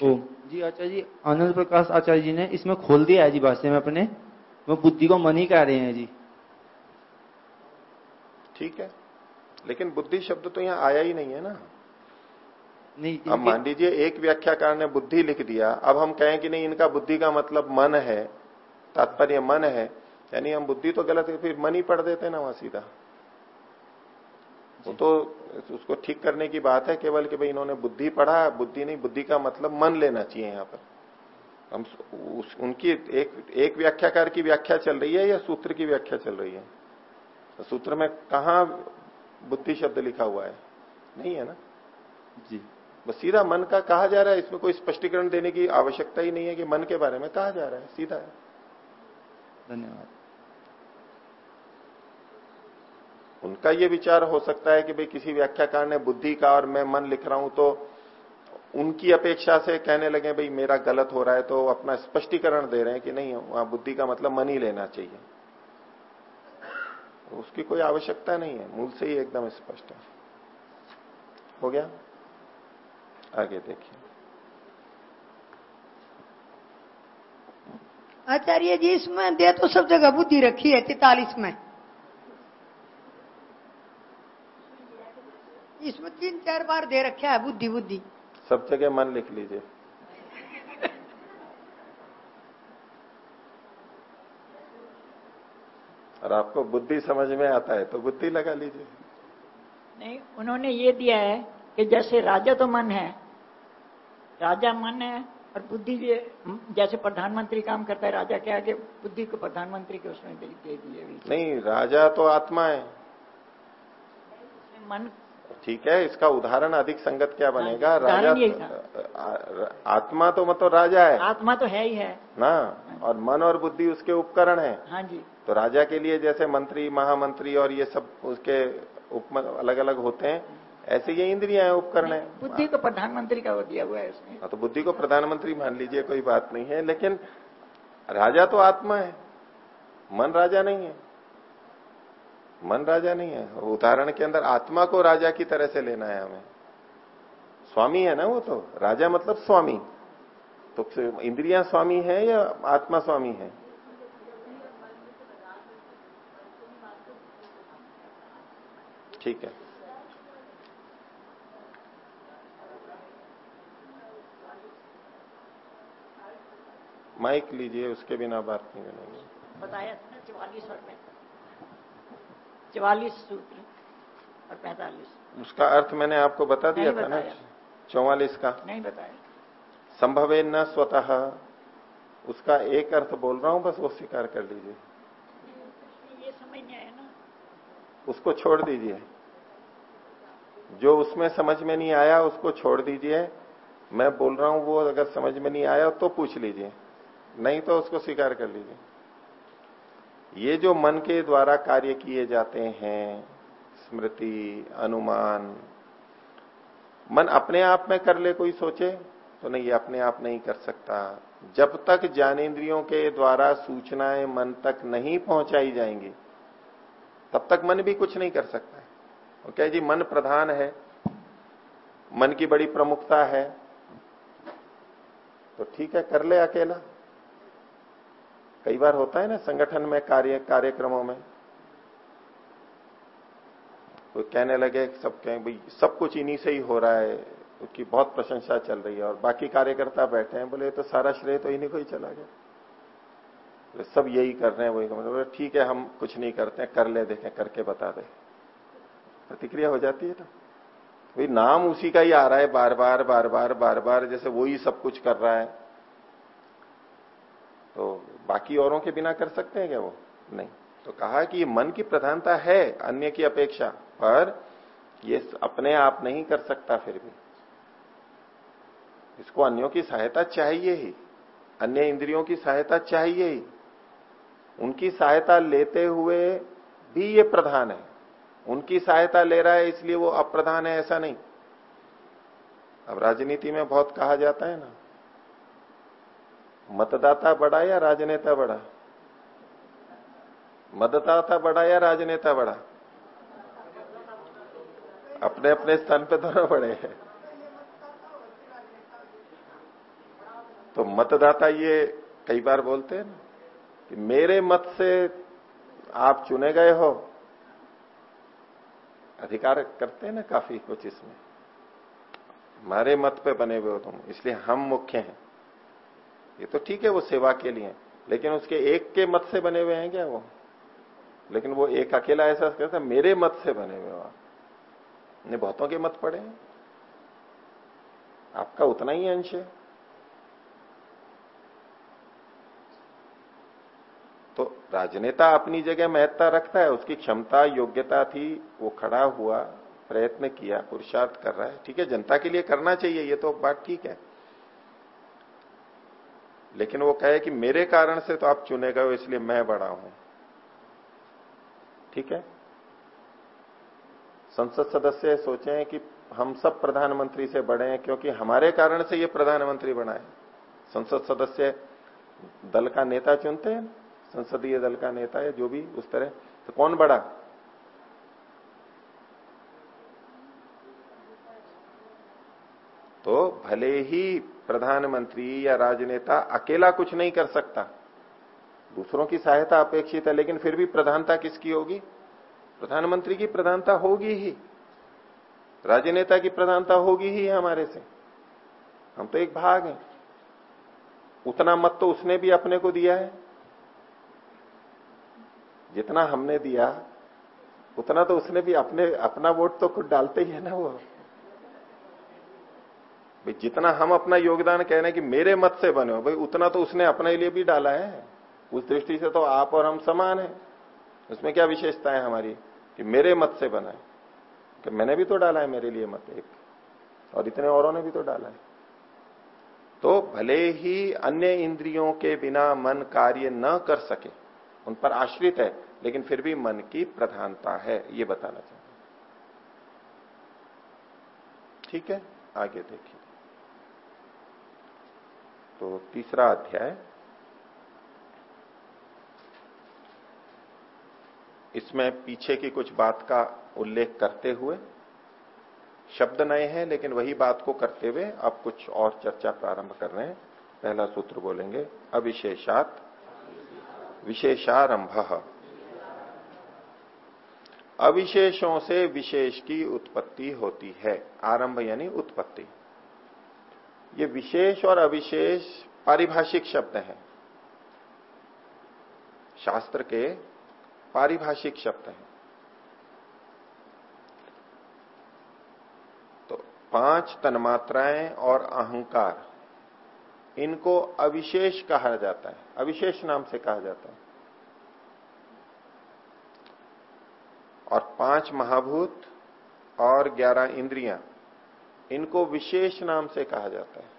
पूछिए जी आचार्य। जी आनंद प्रकाश आचार्य जी ने इसमें खोल दिया है जी भाष्य में अपने। वो बुद्धि को मन ही कह रहे हैं जी। ठीक है। लेकिन बुद्धि शब्द तो यहाँ आया ही नहीं है ना। नहीं अब मान लीजिए एक व्याख्याकार ने बुद्धि लिख दिया। अब हम कहें कि नहीं इनका बुद्धि का मतलब मन है तात्पर्य मन है। यानी हम बुद्धि तो गलत है फिर मन ही पढ़ देते ना वहाँ सीधा। वो तो उसको ठीक करने की बात है केवल कि भाई इन्होंने बुद्धि पढ़ा बुद्धि नहीं बुद्धि का मतलब मन लेना चाहिए यहाँ पर। हम उस, उनकी एक एक व्याख्याकार की व्याख्या चल रही है या सूत्र की व्याख्या चल रही है? तो सूत्र में कहा बुद्धि शब्द लिखा हुआ है? नहीं है ना? जी। बस सीधा मन का कहा जा रहा है इसमें कोई स्पष्टीकरण देने की आवश्यकता ही नहीं है कि मन के बारे में कहा जा रहा है सीधा है। धन्यवाद। उनका ये विचार हो सकता है कि भाई किसी व्याख्याकार ने बुद्धि का और मैं मन लिख रहा हूँ तो उनकी अपेक्षा से कहने लगे, भाई, मेरा गलत हो रहा है तो अपना स्पष्टीकरण दे रहे हैं कि नहीं, वहाँ बुद्धि का मतलब मन ही लेना चाहिए। उसकी कोई आवश्यकता नहीं है, मूल से ही एकदम स्पष्ट है। हो गया? आगे देखिए। आचार्य जी, इसमें दे तो सब जगह बुद्धि रखी है, तैतालीस में। इसमें तीन चार बार दे रखा है बुद्धि बुद्धि। सब जगह मन लिख लीजिए। और आपको बुद्धि समझ में आता है तो बुद्धि लगा लीजिए। नहीं उन्होंने ये दिया है कि जैसे राजा तो मन है राजा मन है और बुद्धि जैसे प्रधानमंत्री काम करता है राजा के आगे बुद्धि को प्रधानमंत्री के उसमें दे दिए नहीं राजा तो आत्मा है। मन ठीक है इसका उदाहरण अधिक संगत क्या बनेगा? राजा आत्मा तो मतलब राजा है। आत्मा तो है ही है। ना? और मन और बुद्धि उसके उपकरण है। हाँ जी। तो राजा के लिए जैसे मंत्री महामंत्री और ये सब उसके उप अलग अलग होते हैं ऐसे ये इंद्रिया है उपकरण है। बुद्धि को प्रधानमंत्री का दिया हुआ है इसमें हाँ तो बुद्धि को प्रधानमंत्री मान लीजिए कोई बात नहीं है लेकिन राजा तो आत्मा है मन राजा नहीं है। मन राजा नहीं है। उदाहरण के अंदर आत्मा को राजा की तरह से लेना है हमें। स्वामी है ना वो तो? राजा मतलब स्वामी। तो इंद्रिया स्वामी है या आत्मा स्वामी है? ठीक है। माइक लीजिए, उसके बिना बात नहीं बनेगी। बताया चौवालीस और चवालीस सूत्र और पैतालीस। उसका अर्थ मैंने आपको बता दिया था ना? चौवालीस का। नहीं बताया। संभवे न स्वतः। उसका एक अर्थ बोल रहा हूँ बस वो स्वीकार कर लीजिए। ये समझ नहीं आया ना। उसको छोड़ दीजिए। जो उसमें समझ में नहीं आया उसको छोड़ दीजिए। मैं बोल रहा हूँ वो अगर समझ में नहीं आया तो पूछ लीजिए। नहीं तो उसको स्वीकार कर लीजिए। ये जो मन के द्वारा कार्य किए जाते हैं, स्मृति, अनुमान, मन अपने आप में कर ले कोई सोचे तो नहीं, ये अपने आप नहीं कर सकता। जब तक ज्ञानेन्द्रियों के द्वारा सूचनाएँ मन तक नहीं पहुंचाई जाएँगी, तब तक मन भी कुछ नहीं कर सकता है। ओके जी, मन प्रधान है, मन की बड़ी प्रमुखता है तो ठीक है, कर ले अकेला। कई बार होता है ना संगठन में, कार्य, कार्यक्रमों में। कोई कहने लगे सब कहें, भाई, सब कुछ इन्हीं से ही हो रहा है उसकी बहुत प्रशंसा चल रही है और बाकी कार्यकर्ता बैठे हैं, बोले तो सारा श्रेय तो इन्हीं को ही चला गया। बोले, सब यही कर रहे हैं, वही बोले, ठीक है, हम कुछ नहीं करते हैं, कर ले, देखें, करके बता दे। प्रतिक्रिया हो जाती है ना भाई, नाम उसी का ही आ रहा है बार बार बार बार बार बार जैसे वो सब कुछ कर रहा है। तो बाकी औरों के बिना कर सकते हैं क्या वो? नहीं। तो कहा कि ये मन की प्रधानता है, अन्य की अपेक्षा, पर ये अपने आप नहीं कर सकता फिर भी। इसको अन्यों की सहायता चाहिए ही, अन्य इंद्रियों की सहायता चाहिए ही। उनकी सहायता लेते हुए भी ये प्रधान है। उनकी सहायता ले रहा है, इसलिए वो अप्रधान है, ऐसा नहीं। अब राजनीति में बहुत कहा जाता है ना मतदाता बड़ा या राजनेता बड़ा? मतदाता बड़ा या राजनेता बड़ा? अपने अपने स्थान पे दोनों बड़े हैं। तो मतदाता ये कई बार बोलते हैं ना, कि मेरे मत से आप चुने गए हो। अधिकार करते हैं ना काफ़ी कुछ इसमें। हमारे मत पे बने हुए हो तुम, इसलिए हम मुख्य हैं। ये तो ठीक है, वो सेवा के लिए लेकिन उसके एक के मत से बने हुए हैं क्या वो? लेकिन वो एक अकेला ऐसा करता मेरे मत से बने हुए हो आप ने बहुतों के मत पड़े हैं। आपका उतना ही अंश है। तो राजनेता अपनी जगह महत्ता रखता है, उसकी क्षमता, योग्यता थी, वो खड़ा हुआ, प्रयत्न किया, पुरुषार्थ कर रहा है। ठीक है, जनता के लिए करना चाहिए, ये तो बात ठीक है। लेकिन वो कहे कि मेरे कारण से तो आप चुने गए इसलिए मैं बड़ा हूँ। ठीक है? संसद सदस्य सोचे कि हम सब प्रधानमंत्री से बड़े हैं क्योंकि हमारे कारण से ये प्रधानमंत्री बना है। संसद सदस्य दल का नेता चुनते हैं, संसदीय दल का नेता है, जो भी उस तरह। तो कौन बड़ा? तो भले ही प्रधानमंत्री या राजनेता अकेला कुछ नहीं कर सकता। दूसरों की सहायता अपेक्षित है, लेकिन फिर भी प्रधानता किसकी होगी? प्रधानमंत्री की प्रधानता होगी ही। राजनेता की प्रधानता होगी ही हमारे से। हम तो एक भाग हैं। उतना मत तो उसने भी अपने को दिया है। जितना हमने दिया, उतना तो उसने भी अपने, अपना वोट तो खुद डालते ही है ना वो। भाई, जितना हम अपना योगदान कह रहे हैं कि मेरे मत से बने हो, भाई, उतना तो उसने अपने लिए भी डाला है। उस दृष्टि से तो आप और हम समान है। उसमें क्या विशेषता है हमारी? कि मेरे मत से बना है। कि मैंने भी तो डाला है मेरे लिए मत एक, और इतने औरों ने भी तो डाला है। तो भले ही अन्य इंद्रियों के बिना मन कार्य न कर सके, उन पर आश्रित है, लेकिन फिर भी मन की प्रधानता है, ये बताना चाहिए ठीक है? आगे देखिए। तो तीसरा अध्याय। इसमें पीछे की कुछ बात का उल्लेख करते हुए, शब्द नए हैं, लेकिन वही बात को करते हुए अब कुछ और चर्चा प्रारंभ कर रहे हैं। पहला सूत्र बोलेंगे, अविशेषात विशेषारंभ। अविशेषों से विशेष की उत्पत्ति होती है। आरंभ यानी उत्पत्ति। ये विशेष और अविशेष पारिभाषिक शब्द हैं। शास्त्र के पारिभाषिक शब्द हैं। तो पाँच तन्मात्राएँ और अहंकार, इनको अविशेष कहा जाता है। अविशेष नाम से कहा जाता है। और पाँच महाभूत और ग्यारह इंद्रियाँ इनको विशेष नाम से कहा जाता है।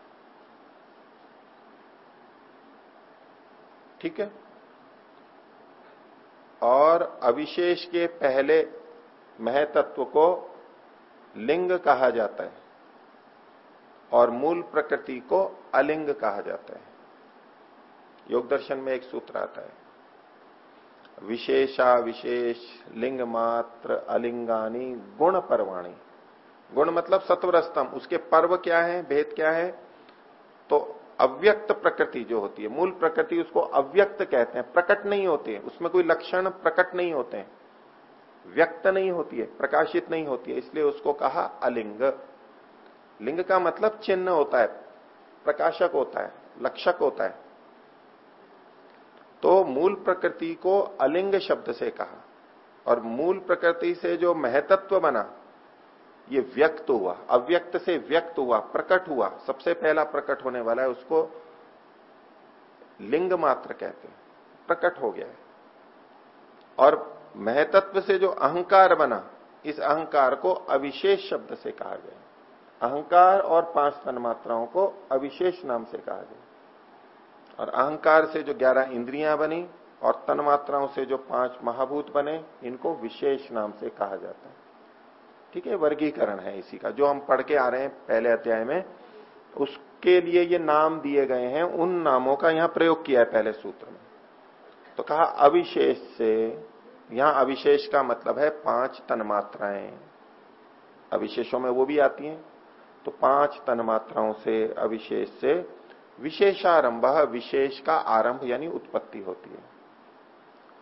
ठीक है? और अविशेष के पहले महतत्व को लिंग कहा जाता है और मूल प्रकृति को अलिंग कहा जाता है। योग दर्शन में एक सूत्र आता है। विशेषा विशेष लिंग मात्र, अलिंगानी, गुण परवाणी गुण मतलब सत्वरस्तम, उसके पर्व क्या है, भेद क्या है? तो अव्यक्त प्रकृति जो होती है, मूल प्रकृति उसको अव्यक्त कहते हैं, प्रकट नहीं होती है उसमें कोई लक्षण प्रकट नहीं होते हैं। व्यक्त नहीं होती है, प्रकाशित नहीं होती है, इसलिए उसको कहा अलिंग। लिंग का मतलब चिन्ह होता है, प्रकाशक होता है, लक्षक होता है। तो मूल प्रकृति को अलिंग शब्द से कहा, और मूल प्रकृति से जो महतत्व बना ये व्यक्त हुआ, अव्यक्त से व्यक्त हुआ, प्रकट हुआ, सबसे पहला प्रकट होने वाला है, उसको लिंग मात्र कहते हैं, प्रकट हो गया है। और महतत्व से जो अहंकार बना, इस अहंकार को अविशेष शब्द से कहा गया अहंकार और पाँच तन मात्राओं को अविशेष नाम से कहा गया और अहंकार से जो ग्यारह इंद्रियाँ बनी, और तन मात्राओं से जो पाँच महाभूत बने, इनको विशेष नाम से कहा जाता है। ठीक है, वर्गीकरण है इसी का। जो हम पढ़ के आ रहे हैं पहले अध्याय में, उसके लिए ये नाम दिए गए हैं, उन नामों का यहाँ प्रयोग किया है पहले सूत्र में। तो कहा, अविशेष से, यहाँ अविशेष का मतलब है पाँच तन्मात्राएँ। अविशेषों में वो भी आती हैं। तो पाँच तन्मात्राओं से, अविशेष से, विशेषारंभ, विशेष का आरंभ यानी उत्पत्ति होती है।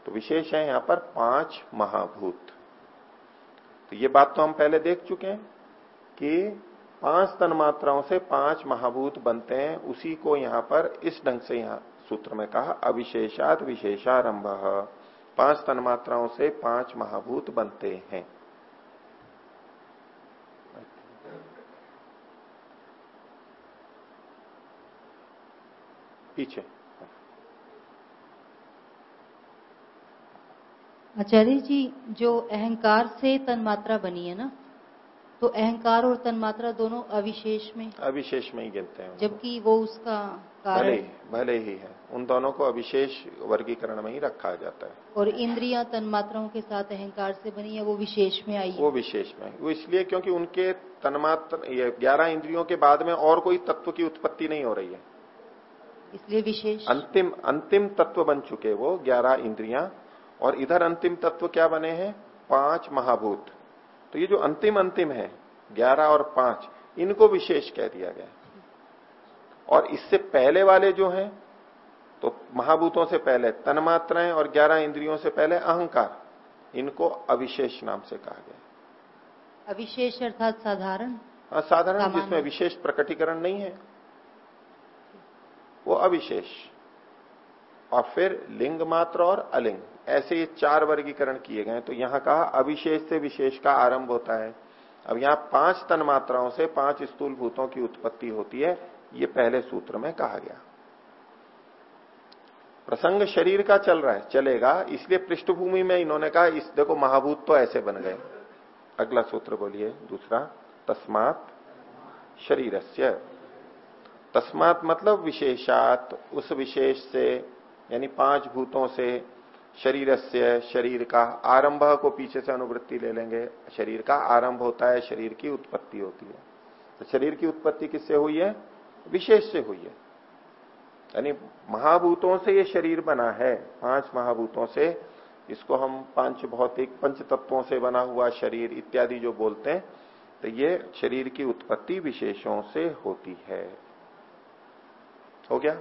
तो विशेष है यहाँ पर पाँच महाभूत। तो ये बात तो हम पहले देख चुके हैं कि पाँच तन मात्राओं से पाँच महाभूत बनते हैं, उसी को यहाँ पर इस ढंग से यहाँ सूत्र में कहा, अविशेषात विशेषारंभ। पाँच तन मात्राओं से पाँच महाभूत बनते हैं। पीछे। आचार्य जी जो अहंकार से तन्मात्रा बनी है ना तो अहंकार और तन्मात्रा दोनों अविशेष में अविशेष में ही गिनते हैं जबकि वो उसका भले कारण भले ही है। उन दोनों को अविशेष वर्गीकरण में ही रखा जाता है। और इंद्रियाँ तन्मात्राओं के साथ अहंकार से बनी है वो विशेष में आई वो विशेष में। वो इसलिए क्योंकि उनके तन्मात्र ये ग्यारह इंद्रियों के बाद में और कोई तत्व की उत्पत्ति नहीं हो रही है। इसलिए विशेष। अंतिम अंतिम तत्व बन चुके वो ग्यारह इंद्रियाँ और इधर अंतिम तत्व क्या बने हैं? पाँच महाभूत। तो ये जो अंतिम अंतिम है ग्यारह और पाँच इनको विशेष कह दिया गया और इससे पहले वाले जो हैं तो महाभूतों से पहले तन्मात्राएँ और ग्यारह इंद्रियों से पहले अहंकार इनको अविशेष नाम से कहा गया अविशेष अर्थात साधारण? हाँ, साधारण जिसमें विशेष प्रकटीकरण नहीं है। वो अविशेष। और फिर लिंग मात्र और अलिंग। ऐसे ये चार वर्गीकरण किए गए तो यहाँ कहा अविशेष से विशेष का आरंभ होता है। अब यहाँ पाँच तन मात्राओं से पाँच स्थूल भूतों की उत्पत्ति होती है। ये पहले सूत्र में कहा गया। प्रसंग शरीर का चल रहा है, चलेगा। इसलिए पृष्ठभूमि में इन्होंने कहा, इस देखो महाभूत तो ऐसे बन गए। अगला सूत्र बोलिए, दूसरा, तस्मात शरीरस्य। तस्मात मतलब विशेषात। उस विशेष से, यानी पाँच भूतों से शरीर से शरीर का आरंभ को पीछे से अनुवृत्ति ले लेंगे। शरीर का आरंभ होता है, शरीर की उत्पत्ति होती है। तो शरीर की उत्पत्ति किससे हुई है? विशेष से हुई है। यानी महाभूतों से ये शरीर बना है। पाँच महाभूतों से इसको हम पाँच भौतिक, पंच तत्वों से बना हुआ शरीर इत्यादि जो बोलते हैं तो ये शरीर की उत्पत्ति विशेषों से होती है। हो गया?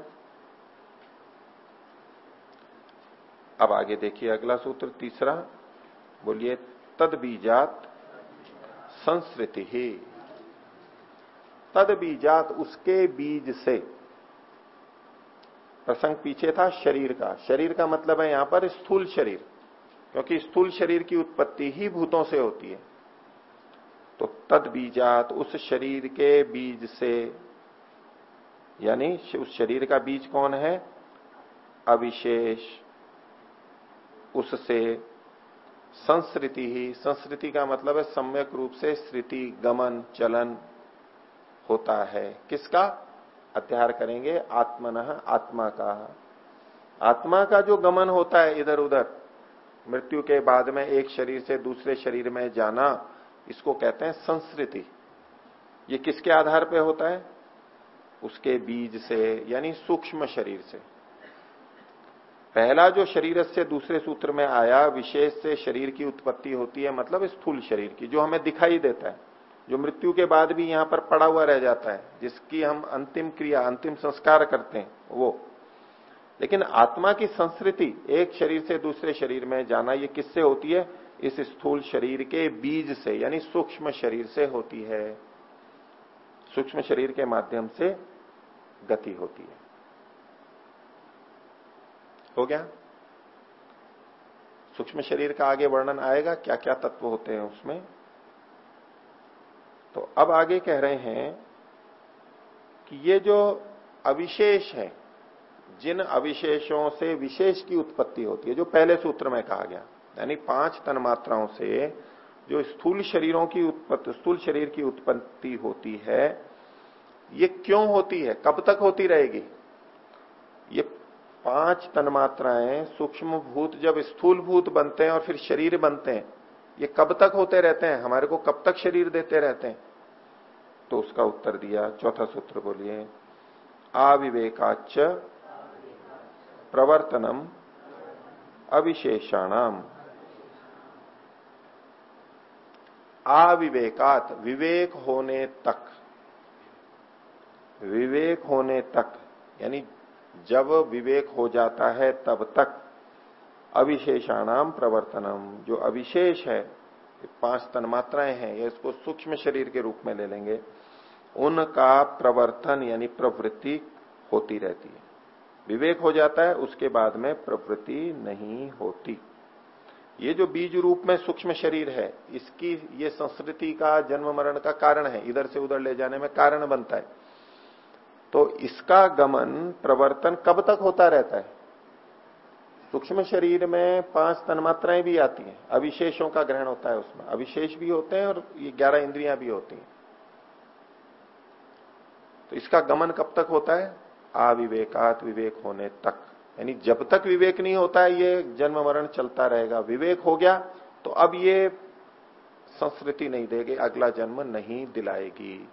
अब आगे देखिए अगला सूत्र, तीसरा, बोलिए तद बीजात संस्कृति ही। तद बीजात उसके बीज से। प्रसंग पीछे था, शरीर का। शरीर का मतलब है यहाँ पर स्थूल शरीर, क्योंकि स्थूल शरीर की उत्पत्ति ही भूतों से होती है। तो तद बीजात उस शरीर के बीज से, यानी उस शरीर का बीज कौन है? अविशेष उससे संस्कृति ही, संस्कृति का मतलब है सम्यक रूप से स्मृति गमन, चलन होता है। किसका? अध्यार करेंगे आत्मन, आत्मा का। आत्मा का जो गमन होता है इधर उधर मृत्यु के बाद में एक शरीर से दूसरे शरीर में जाना, इसको कहते हैं संस्कृति। ये किसके आधार पे होता है? उसके बीज से, यानी सूक्ष्म शरीर से। पहला जो शरीर से दूसरे सूत्र में आया, विशेष से शरीर की उत्पत्ति होती है मतलब स्थूल शरीर की, जो हमें दिखाई देता है, जो मृत्यु के बाद भी यहाँ पर पड़ा हुआ रह जाता है, जिसकी हम अंतिम क्रिया, अंतिम संस्कार करते हैं, वो। लेकिन आत्मा की संस्कृति, एक शरीर से दूसरे शरीर में जाना, ये किससे होती है? इस स्थूल शरीर के बीज से, यानी सूक्ष्म शरीर से होती है। सूक्ष्म शरीर के माध्यम से गति होती है। हो गया? सूक्ष्म शरीर का आगे वर्णन आएगा क्या क्या तत्व होते हैं उसमें? तो अब आगे कह रहे हैं कि ये जो अविशेष है, जिन अविशेषों से विशेष की उत्पत्ति होती है, जो पहले सूत्र में कहा गया, यानी पाँच तन मात्राओं से जो स्थूल शरीरों की उत्पत्ति, स्थूल शरीर की उत्पत्ति होती है, ये क्यों होती है? कब तक होती रहेगी? ये पाँच तन्मात्राएँ सूक्ष्म भूत जब स्थूल भूत बनते हैं और फिर शरीर बनते हैं, ये कब तक होते रहते हैं? हमारे को कब तक शरीर देते रहते हैं? तो उसका उत्तर दिया, चौथा सूत्र बोलिए आविवेकाच प्रवर्तनम अविशेषाणाम। आविवेकात विवेक होने तक, विवेक होने तक, यानी जब विवेक हो जाता है तब तक अविशेषाणाम प्रवर्तनम। जो अविशेष है पाँच तन्मात्राएँ हैं, या इसको सूक्ष्म शरीर के रूप में ले लेंगे। उनका प्रवर्तन यानी प्रवृत्ति होती रहती है। विवेक हो जाता है, उसके बाद में प्रवृत्ति नहीं होती। ये जो बीज रूप में सूक्ष्म शरीर है, इसकी ये संस्कृति का जन्म मरण का कारण है। इधर से उधर ले जाने में कारण बनता है। तो इसका गमन प्रवर्तन कब तक होता रहता है? सूक्ष्म शरीर में पाँच तन्मात्राएँ भी आती हैं। अविशेषों का ग्रहण होता है उसमें। अविशेष भी होते हैं और ये ग्यारह इंद्रियाँ भी होती हैं। तो इसका गमन कब तक होता है? अविवेकात विवेक होने तक। यानी जब तक विवेक नहीं होता है, ये जन्म मरण चलता रहेगा। विवेक हो गया तो अब ये संस्कृति नहीं देगी, अगला जन्म नहीं दिलाएगी।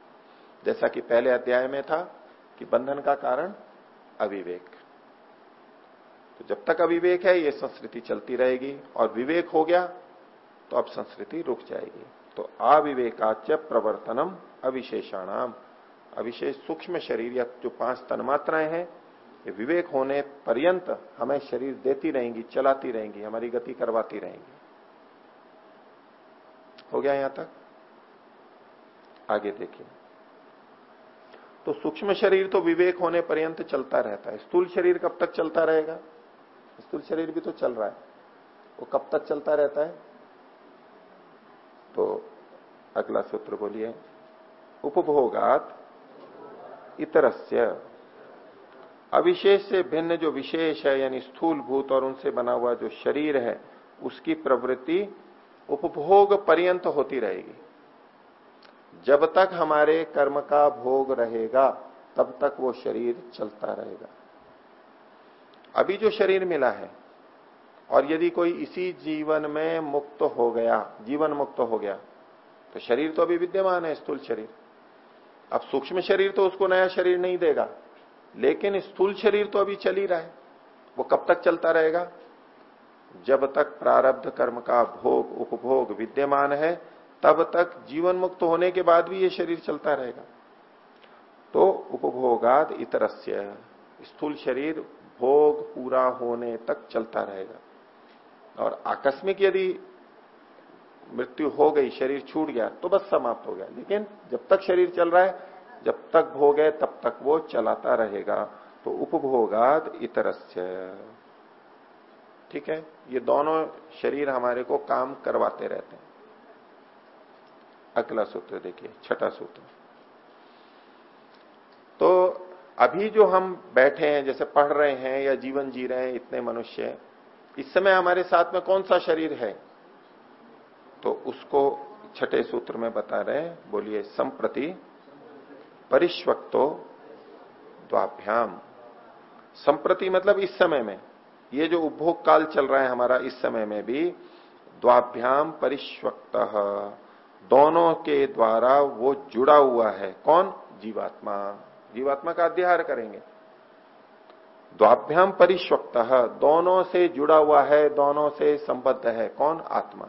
जैसा कि पहले अध्याय में था कि बंधन का कारण अविवेक। तो जब तक अविवेक है, ये संस्कृति चलती रहेगी, और विवेक हो गया तो अब संस्कृति रुक जाएगी। तो अविवेकाच प्रवर्तनम अविशेषाणाम। अविशेष सूक्ष्म शरीर, या जो पाँच तन्मात्राएँ हैं, ये विवेक होने पर्यंत हमें शरीर देती रहेंगी, चलाती रहेंगी, हमारी गति करवाती रहेंगी। हो गया यहाँ तक? आगे देखिए। तो सूक्ष्म शरीर तो विवेक होने पर्यंत चलता रहता है। स्थूल शरीर कब तक चलता रहेगा? स्थूल शरीर भी तो चल रहा है। वो कब तक चलता रहता है? तो अगला सूत्र बोलिए, उपभोगात इतरस्य। अविशेष से भिन्न जो विशेष है, यानी स्थूल भूत और उनसे बना हुआ जो शरीर है, उसकी प्रवृत्ति उपभोग पर्यंत होती रहेगी। जब तक हमारे कर्म का भोग रहेगा, तब तक वो शरीर चलता रहेगा। अभी जो शरीर मिला है, और यदि कोई इसी जीवन में मुक्त हो गया, जीवन मुक्त हो गया तो शरीर तो अभी विद्यमान है, स्थूल शरीर। अब सूक्ष्म शरीर तो उसको नया शरीर नहीं देगा, लेकिन स्थूल शरीर तो अभी चल ही रहा है। वो कब तक चलता रहेगा? जब तक प्रारब्ध कर्म का भोग, उपभोग विद्यमान है तब तक जीवन मुक्त होने के बाद भी ये शरीर चलता रहेगा। तो उपभोगाद इतरस्य, स्थूल शरीर भोग पूरा होने तक चलता रहेगा। और आकस्मिक यदि मृत्यु हो गई, शरीर छूट गया तो बस समाप्त हो गया। लेकिन जब तक शरीर चल रहा है, जब तक भोग है, तब तक वो चलाता रहेगा। तो उपभोगाद इतरस्य। ठीक है? ये दोनों शरीर हमारे को काम करवाते रहते हैं। अगला सूत्र देखिए, छठा सूत्र। तो अभी जो हम बैठे हैं, जैसे पढ़ रहे हैं या जीवन जी रहे हैं, इतने मनुष्य इस समय हमारे साथ में कौन सा शरीर है? तो उसको छठे सूत्र में बता रहे हैं, बोलिए, संप्रति परिश्वक्तो द्वाभ्याम। संप्रति मतलब इस समय में। ये जो उपभोग काल चल रहा है हमारा इस समय में भी, द्वाभ्याम परिश्वक्त दोनों के द्वारा वो जुड़ा हुआ है। कौन? जीवात्मा। जीवात्मा का अध्याय करेंगे। द्वाभ्याम परिश्वक्त, दोनों से जुड़ा हुआ है, दोनों से संबद्ध है। कौन? आत्मा।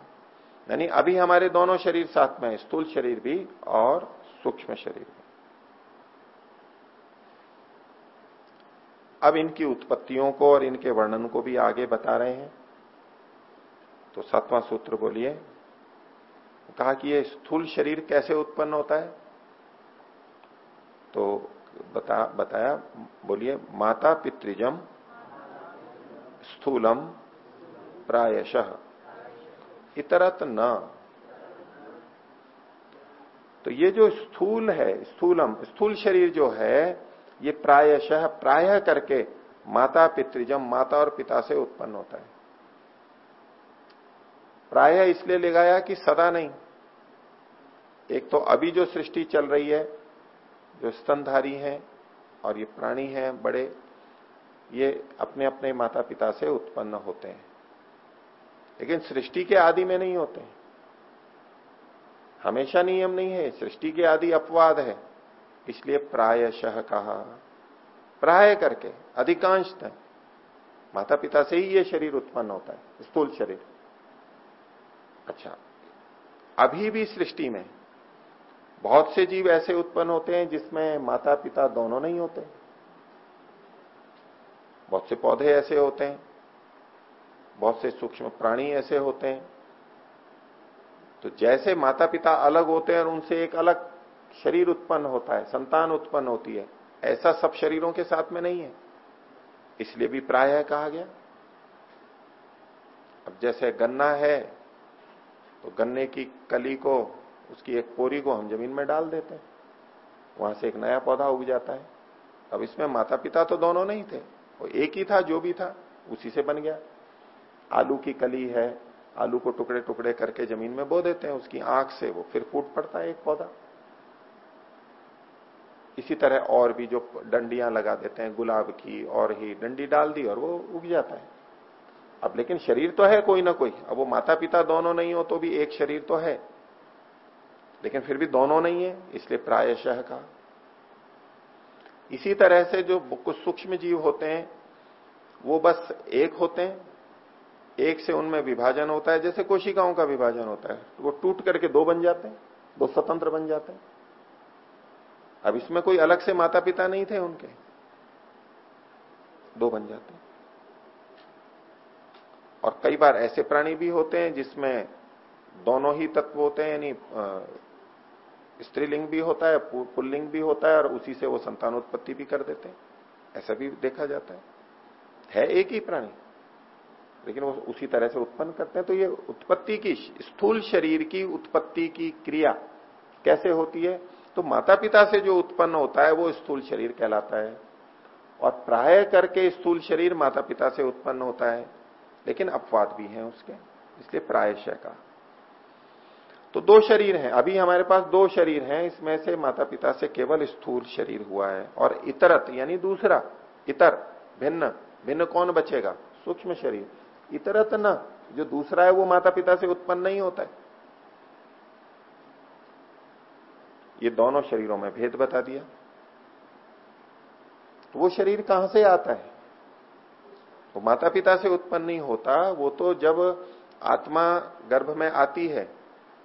यानी अभी हमारे दोनों शरीर साथ में स्थूल शरीर भी और सूक्ष्म शरीर भी। अब इनकी उत्पत्तियों को और इनके वर्णन को भी आगे बता रहे हैं। तो सातवां सूत्र बोलिए। कहा कि ये स्थूल शरीर कैसे उत्पन्न होता है? तो बता, बताया, बोलिए, माता पितृजम स्थूलम प्रायशः। इतरत न। तो ये जो स्थूल है, स्थूलम, स्थूल शरीर जो है, ये प्रायशः, प्राय करके माता पितृजम, माता और पिता से उत्पन्न होता है। प्राय इसलिए लगाया कि सदा नहीं। एक तो अभी जो सृष्टि चल रही है, जो स्तनधारी है और ये प्राणी है बड़े, ये अपने अपने माता पिता से उत्पन्न होते हैं। लेकिन सृष्टि के आदि में नहीं होते हमेशा नियम नहीं है, सृष्टि के आदि अपवाद है। इसलिए प्रायशः कहा। प्राय करके, अधिकांश माता पिता से ही ये शरीर उत्पन्न होता है, स्थूल शरीर। अच्छा। अभी भी सृष्टि में बहुत से जीव ऐसे उत्पन्न होते हैं जिसमें माता पिता दोनों नहीं होते। बहुत से पौधे ऐसे होते हैं, बहुत से सूक्ष्म प्राणी ऐसे होते हैं। तो जैसे माता पिता अलग होते हैं और उनसे एक अलग शरीर उत्पन्न होता है, संतान उत्पन्न होती है, ऐसा सब शरीरों के साथ में नहीं है। इसलिए भी प्राय कहा गया। अब जैसे गन्ना है तो गन्ने की कली को, उसकी एक पोरी को हम ज़मीन में डाल देते हैं। वहाँ से एक नया पौधा उग जाता है। अब इसमें माता पिता तो दोनों नहीं थे। वो एक ही था, जो भी था, उसी से बन गया। आलू की कली है, आलू को टुकड़े टुकड़े करके ज़मीन में बो देते हैं। उसकी आँख से वो फिर फूट पड़ता है एक पौधा। इसी तरह और भी जो डंडियाँ लगा देते हैं, गुलाब की और ही डंडी डाल दी और वो उग जाता है। अब लेकिन शरीर तो है कोई ना कोई। अब वो माता पिता दोनों नहीं हो तो भी एक शरीर तो है। लेकिन फिर भी दोनों नहीं है, इसलिए प्रायशः का। इसी तरह से जो कुछ सूक्ष्म जीव होते हैं, वो बस एक होते हैं। एक से उनमें विभाजन होता है, जैसे कोशिकाओं का विभाजन होता है। तो वो टूट करके दो बन जाते हैं, दो स्वतंत्र बन जाते हैं। अब इसमें कोई अलग से माता पिता नहीं थे उनके। दो बन जाते हैं। और कई बार ऐसे प्राणी भी होते हैं जिसमें दोनों ही तत्व होते हैं, यानी स्त्रीलिंग भी होता है पुल्लिंग भी होता है और उसी से वो संतानोत्पत्ति भी कर देते हैं। ऐसा भी देखा जाता है। है एक ही प्राणी, लेकिन वो उसी तरह से उत्पन्न करते हैं। तो ये उत्पत्ति की स्थूल शरीर की उत्पत्ति की क्रिया कैसे होती है? तो माता पिता से जो उत्पन्न होता है, वो स्थूल शरीर कहलाता है। और प्राय करके स्थूल शरीर माता पिता से उत्पन्न होता है। लेकिन अपवाद भी हैं उसके, इसलिए प्रायशय का। तो दो शरीर हैं। अभी हमारे पास दो शरीर हैं, इसमें से माता पिता से केवल स्थूल शरीर हुआ है। और इतरत, यानी दूसरा, इतर, भिन्न भिन्न कौन बचेगा? सूक्ष्म शरीर। इतरत न, जो दूसरा है वो माता पिता से उत्पन्न नहीं होता है। ये दोनों शरीरों में भेद बता दिया। तो वो शरीर कहाँ से आता है? वो माता पिता से उत्पन्न नहीं होता, वो तो जब आत्मा गर्भ में आती है,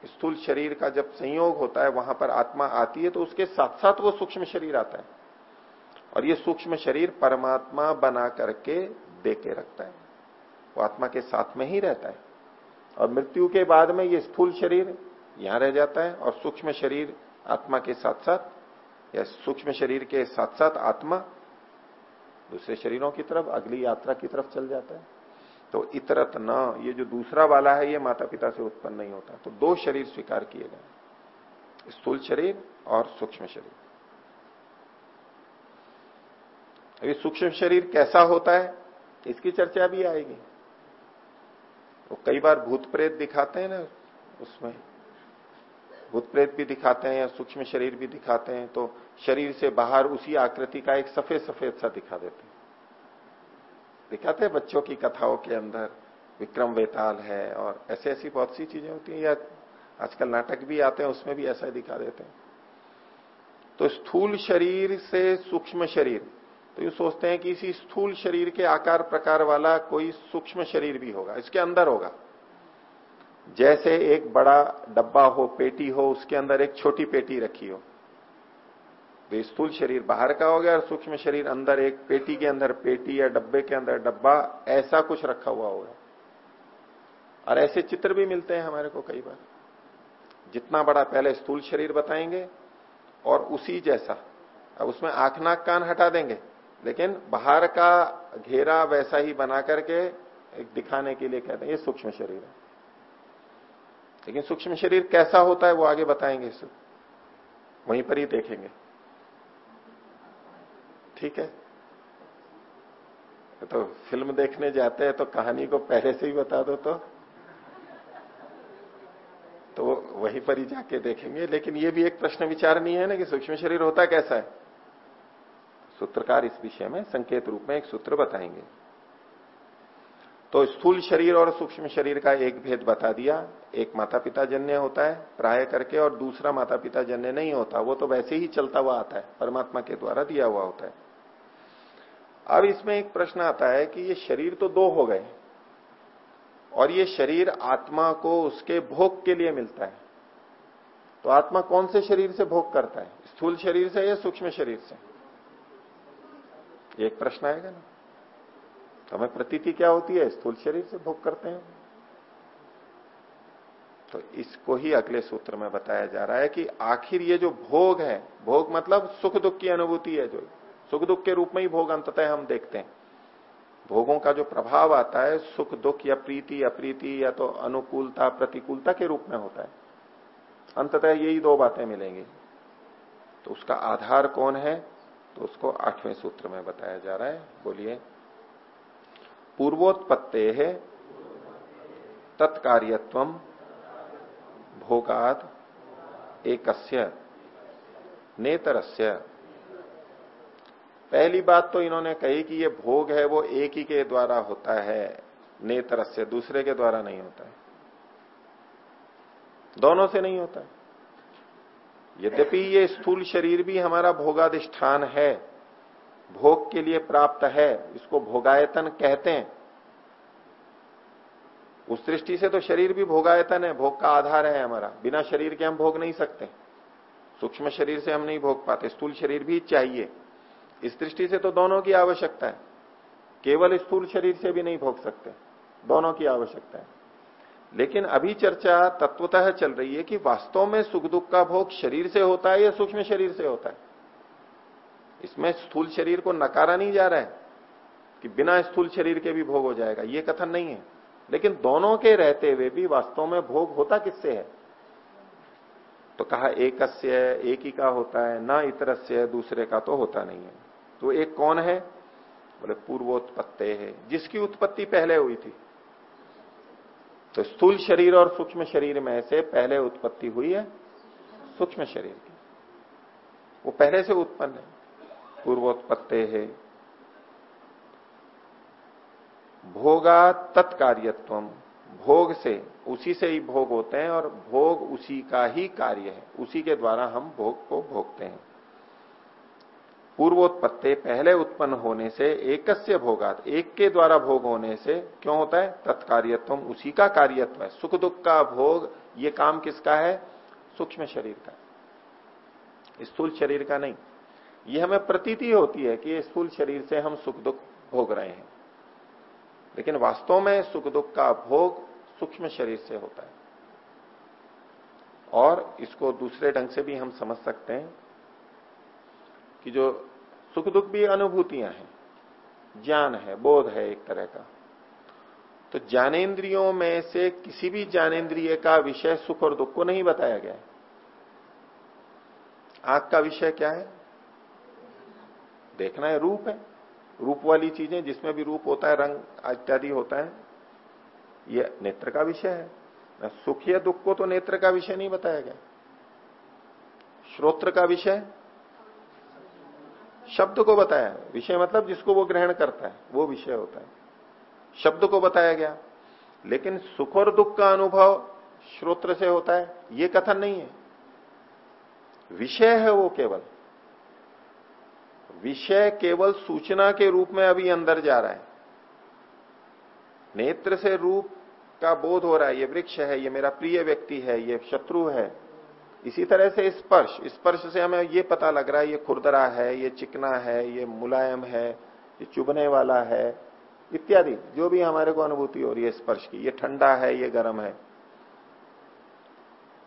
स्थूल शरीर का जब संयोग होता है, वहाँ पर आत्मा आती है तो उसके साथ साथ वो सूक्ष्म शरीर आता है। और ये सूक्ष्म शरीर परमात्मा बना करके दे के रखता है। वो आत्मा के साथ में ही रहता है। और मृत्यु के बाद में ये स्थूल शरीर यहाँ रह जाता है, और सूक्ष्म शरीर आत्मा के साथ साथ या सूक्ष्म शरीर के साथ साथ आत्मा दूसरे शरीरों की तरफ़, अगली यात्रा की तरफ़ चल जाता है। तो इतरत न, ये जो दूसरा वाला है, ये माता पिता से उत्पन्न नहीं होता। तो दो शरीर स्वीकार किए गए स्थूल शरीर और सूक्ष्म शरीर। अभी सूक्ष्म शरीर कैसा होता है, इसकी चर्चा भी आएगी। तो कई बार भूत प्रेत दिखाते हैं ना, उसमें। भूत प्रेत भी दिखाते हैं या सूक्ष्म शरीर भी दिखाते हैं तो शरीर से बाहर उसी आकृति का एक सफ़ेद सफ़ेद सा दिखा देते दिखाते बच्चों की कथाओं के अंदर, विक्रम वेताल है और ऐसे ऐसी बहुत सी चीज़ें होती हैं या आजकल नाटक भी आते हैं, उसमें भी ऐसा दिखा देते हैं। तो स्थूल शरीर से सूक्ष्म शरीर तो ये सोचते हैं कि इसी स्थूल शरीर के आकार प्रकार वाला कोई सूक्ष्म शरीर भी होगा, इसके अंदर होगा। जैसे एक बड़ा डब्बा हो, पेटी हो, उसके अंदर एक छोटी पेटी रखी हो वे स्थूल शरीर बाहर का हो गया और सूक्ष्म शरीर अंदर, एक पेटी के अंदर, पेटी या डब्बे के अंदर, डब्बा, ऐसा कुछ रखा हुआ होगा और ऐसे चित्र भी मिलते हैं हमारे को कई बार। जितना बड़ा पहले स्थूल शरीर बताएँगे, और उसी जैसा। अब उसमें आँख नाक कान हटा देंगे, लेकिन बाहर का घेरा वैसा ही बना करके एक दिखाने के लिए कहते हैं, ये सूक्ष्म शरीर है। लेकिन सूक्ष्म शरीर कैसा होता है वो आगे बताएँगे इस वहीं पर ही देखेंगे। ठीक है? तो फ़िल्म देखने जाते हैं तो कहानी को पहले से ही बता दो तो। तो वहीं पर ही जाके देखेंगे, लेकिन ये भी एक प्रश्न विचार नहीं है ना कि सूक्ष्म शरीर होता कैसा है? सूत्रकार इस विषय में संकेत रूप में एक सूत्र बताएँगे। तो स्थूल शरीर और सूक्ष्म शरीर का एक भेद बता दिया। एक माता पिता जन्य होता है, प्राय करके, और दूसरा माता पिता जन्य नहीं होता। वो तो वैसे ही चलता हुआ आता है, परमात्मा के द्वारा दिया हुआ होता है। अब इसमें एक प्रश्न आता है कि ये शरीर तो दो हो गए और ये शरीर आत्मा को उसके भोग के लिए मिलता है। तो आत्मा कौन से शरीर से भोग करता है? स्थूल शरीर से या सूक्ष्म शरीर से? एक प्रश्न आएगा ना। तो हमें प्रतीति क्या होती है? स्थूल शरीर से भोग करते हैं। तो इसको ही अगले सूत्र में बताया जा रहा है कि आखिर ये जो भोग है, भोग मतलब सुख दुख की अनुभूति है जो। सुख दुख के रूप में ही भोग अंततः हम देखते हैं। भोगों का जो प्रभाव आता है सुख दुख या प्रीति, अप्रीति या तो अनुकूलता, प्रतिकूलता के रूप में होता है। अंततः यही दो बातें मिलेंगी। तो उसका आधार कौन है तो उसको आठवें सूत्र में बताया जा रहा है। बोलिए, पूर्वोत्पत्ते है तत्कार्यत्व भोगाद एकस्य, नेतरस्य पहली बात तो इन्होंने कही कि ये भोग है, वो एक ही के द्वारा होता है, नेत्र से दूसरे के द्वारा नहीं होता है। दोनों से नहीं होता है। यद्यपि ये स्थूल शरीर भी हमारा भोगाधिष्ठान है, भोग के लिए प्राप्त है, इसको भोगायतन कहते हैं। उस दृष्टि से तो शरीर भी भोगायतन है, भोग का आधार है हमारा। बिना शरीर के हम भोग नहीं सकते। सूक्ष्म शरीर से हम नहीं भोग पाते, स्थूल शरीर भी चाहिए। इस दृष्टि से तो दोनों की आवश्यकता है। केवल स्थूल शरीर से भी नहीं भोग सकते। दोनों की आवश्यकता है। लेकिन अभी चर्चा तत्वतः चल रही है कि वास्तव में सुख दुख का भोग शरीर से होता है या सूक्ष्म शरीर से होता है? इसमें स्थूल शरीर को नकारा नहीं जा रहा है कि बिना स्थूल शरीर के भी भोग हो जाएगा। ये कथन नहीं है। लेकिन दोनों के रहते हुए भी वास्तव में भोग होता किससे है? तो कहा एक एक ही का होता है, ना इतरस्य, दूसरे का तो होता नहीं है। तो एक कौन है? बोले, पूर्वोत्पत्ति है। जिसकी उत्पत्ति पहले हुई थी। तो स्थूल शरीर और सूक्ष्म शरीर में से पहले उत्पत्ति हुई है सूक्ष्म शरीर की। वो पहले से उत्पन्न है। पूर्वोत्पत्ति है। भोगा तत्कार्यत्व भोग से, उसी से ही भोग होते हैं और भोग उसी का ही कार्य है। उसी के द्वारा हम भोग को भोगते हैं। पूर्वोत्पत्ति पहले उत्पन्न होने से एकस्य भोगात, एक के द्वारा भोग होने से क्यों होता है? तत्कार्यत्व, उसी का कार्यत्व है। सुख दुख का भोग, ये काम किसका है? सूक्ष्म शरीर का। स्थूल शरीर का नहीं। ये हमें प्रतीति होती है कि स्थूल शरीर से हम सुख दुख भोग रहे हैं। लेकिन वास्तव में सुख दुख का भोग सूक्ष्म शरीर से होता है। और इसको दूसरे ढंग से भी हम समझ सकते हैं। कि जो सुख दुख भी अनुभूतियाँ हैं, ज्ञान है, बोध है एक तरह का। तो ज्ञानेन्द्रियों में से किसी भी ज्ञानेन्द्रिय का विषय सुख और दुख को नहीं बताया गया आँख का विषय क्या है? देखना है, रूप है। रूप वाली चीज़ें, जिसमें भी रूप होता है, रंग इत्यादि होता है यह नेत्र का विषय है। सुख या दुख को तो नेत्र का विषय नहीं बताया गया। श्रोत्र का विषय शब्द को बताया। विषय मतलब जिसको वो ग्रहण करता है, वो विषय होता है। शब्द को बताया गया। लेकिन सुख और दुख का अनुभव श्रोत्र से होता है, ये कथन नहीं है। विषय है वो केवल। विषय केवल सूचना के रूप में अभी अंदर जा रहा है। नेत्र से रूप का बोध हो रहा है, ये वृक्ष है, ये मेरा प्रिय व्यक्ति है, ये शत्रु है। इसी तरह से स्पर्श। स्पर्श से हमें ये पता लग रहा है, ये खुरदरा है, ये चिकना है, ये मुलायम है, ये चुभने वाला है, इत्यादि। जो भी हमारे को अनुभूति हो रही है स्पर्श की, ये ठंडा है, ये गर्म है।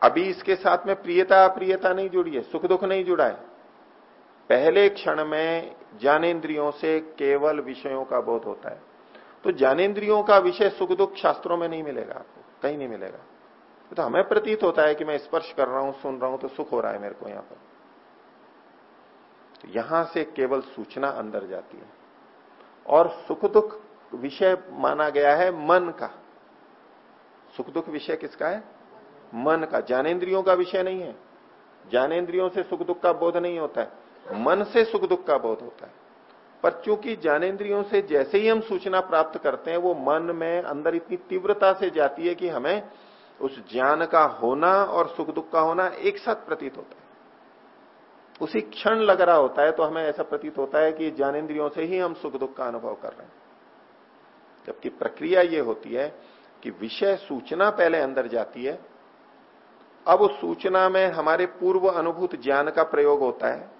अभी इसके साथ में प्रियता अप्रियता नहीं जुड़ी है, सुख दुख नहीं जुड़ा है। पहले क्षण में ज्ञानेन्द्रियों से केवल विषयों का बोध होता है। तो ज्ञानेन्द्रियों का विषय सुख दुख शास्त्रों में नहीं मिलेगा आपको, कहीं नहीं मिलेगा। तो हमें प्रतीत होता है कि मैं स्पर्श कर रहा हूँ, सुन रहा हूँ तो सुख हो रहा है मेरे को यहाँ पर। तो यहाँ से केवल सूचना अंदर जाती है। और सुख दुख विषय माना गया है मन का। सुख दुख विषय किसका है? मन का। ज्ञानेन्द्रियों का विषय नहीं है। ज्ञानेन्द्रियों से सुख दुख का बोध नहीं होता है। मन से सुख दुख का बोध होता है। पर चूँकि ज्ञानेन्द्रियों से जैसे ही हम सूचना प्राप्त करते हैं, वो मन में अंदर इतनी तीव्रता से जाती है कि हमें उस ज्ञान का होना और सुख दुख का होना एक साथ प्रतीत होता है। उसी क्षण लग रहा होता है तो हमें ऐसा प्रतीत होता है कि ज्ञानेन्द्रियों से ही हम सुख दुख का अनुभव कर रहे हैं। जबकि प्रक्रिया ये होती है कि विषय सूचना पहले अंदर जाती है। अब उस सूचना में हमारे पूर्व अनुभूत ज्ञान का प्रयोग होता है,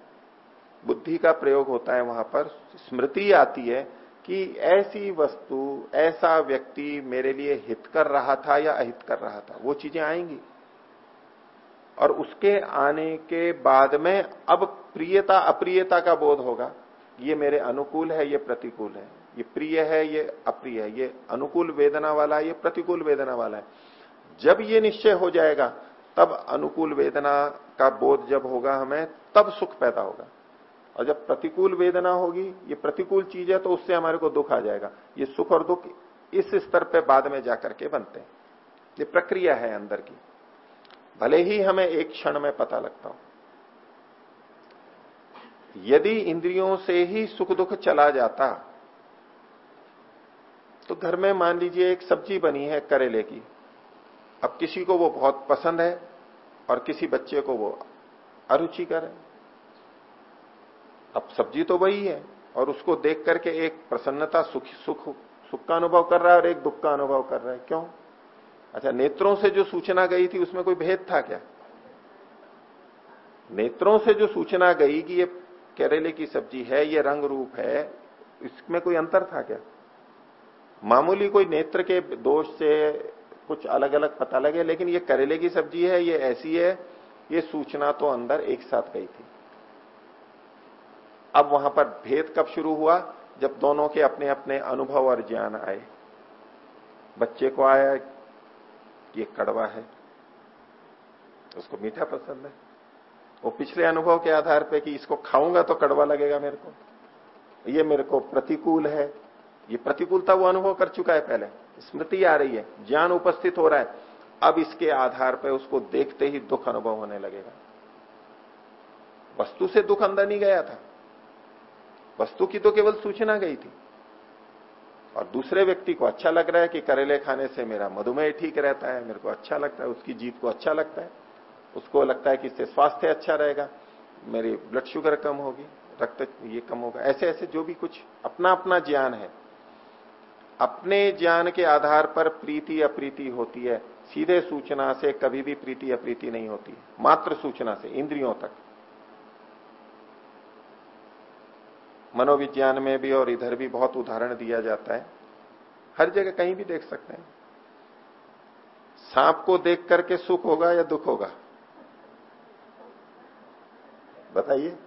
बुद्धि का प्रयोग होता है वहाँ पर, स्मृति आती है कि ऐसी वस्तु, ऐसा व्यक्ति मेरे लिए हित कर रहा था या अहित कर रहा था, वो चीज़ें आएँगी। और उसके आने के बाद में अब प्रियता, अप्रियता का बोध होगा। ये मेरे अनुकूल है, ये प्रतिकूल है। ये प्रिय है, ये अप्रिय है। ये अनुकूल वेदना वाला है ये प्रतिकूल वेदना वाला है। जब ये निश्चय हो जाएगा, तब अनुकूल वेदना का बोध जब होगा हमें, तब सुख पैदा होगा। और जब प्रतिकूल वेदना होगी, ये प्रतिकूल चीज़ है तो उससे हमारे को दुख आ जाएगा। ये सुख और दुख इस स्तर पे बाद में जाकर के बनते हैं। ये प्रक्रिया है अंदर की। भले ही हमें एक क्षण में पता लगता हो। यदि इंद्रियों से ही सुख दुख चला जाता तो घर में मान लीजिए एक सब्ज़ी बनी है करेले की। अब किसी को वो बहुत पसंद है और किसी बच्चे को वो अरुचिकर है अब सब्ज़ी तो वही है, और उसको देख करके एक प्रसन्नता, सुख सुख सुख का अनुभव कर रहा है और एक दुख का अनुभव कर रहा है। क्यों? अच्छा नेत्रों से जो सूचना गई थी, उसमें कोई भेद था क्या? नेत्रों से जो सूचना गई कि ये करेले की सब्ज़ी है, ये रंग रूप है, इसमें कोई अंतर था क्या? मामूली कोई नेत्र के दोष से कुछ अलग अलग पता लगे, लेकिन ये करेले की सब्ज़ी है, ये ऐसी है, ये सूचना तो अंदर एक साथ गई थी। अब वहाँ पर भेद कब शुरू हुआ? जब दोनों के अपने अपने अनुभव और ज्ञान आए। बच्चे को आया, ये कड़वा है। उसको मीठा पसंद है। वो पिछले अनुभव के आधार पे कि इसको खाऊँगा तो कड़वा लगेगा मेरे को। ये मेरे को प्रतिकूल है। ये प्रतिकूलता वो अनुभव कर चुका है पहले। स्मृति आ रही है। ज्ञान उपस्थित हो रहा है। अब इसके आधार पर उसको देखते ही दुख अनुभव होने लगेगा। वस्तु से दुख अंदर नहीं गया था। वस्तु की तो केवल सूचना गई थी। और दूसरे व्यक्ति को अच्छा लग रहा है कि करेले खाने से मेरा मधुमेह ठीक रहता है, मेरे को अच्छा लगता है, उसकी जीत को अच्छा लगता है। उसको लगता है कि इससे स्वास्थ्य अच्छा रहेगा, मेरी ब्लड शुगर कम होगी, रक्त ये कम होगा ऐसे ऐसे जो भी कुछ अपना अपना ज्ञान है। अपने ज्ञान के आधार पर प्रीति अप्रीति होती है, सीधे सूचना से कभी भी प्रीति अप्रीति नहीं होती, मात्र सूचना से, इंद्रियों तक। मनोविज्ञान में भी और इधर भी बहुत उदाहरण दिया जाता है। हर जगह कहीं भी देख सकते हैं। सांप को देख करके सुख होगा या दुख होगा? बताइए।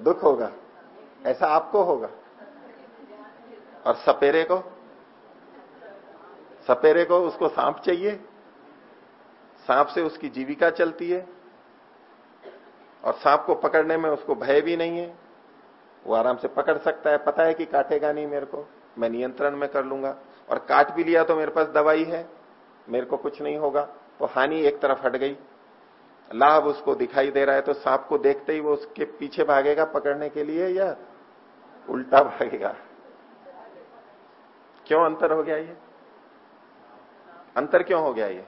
दुख होगा। ऐसा आपको होगा। और सपेरे को? सपेरे को उसको सांप चाहिए? सांप से उसकी जीविका चलती है। और सांप को पकड़ने में उसको भय भी नहीं है। वो आराम से पकड़ सकता है। पता है कि काटेगा नहीं मेरे को। मैं नियंत्रण में कर लूँगा। और काट भी लिया तो मेरे पास दवाई है। मेरे को कुछ नहीं होगा। तो हानि एक तरफ़ हट गई। लाभ उसको दिखाई दे रहा है। तो सांप को देखते ही वो उसके पीछे भागेगा पकड़ने के लिए या उल्टा भागेगा? क्यों अंतर हो गया ये? अंतर क्यों हो गया ये?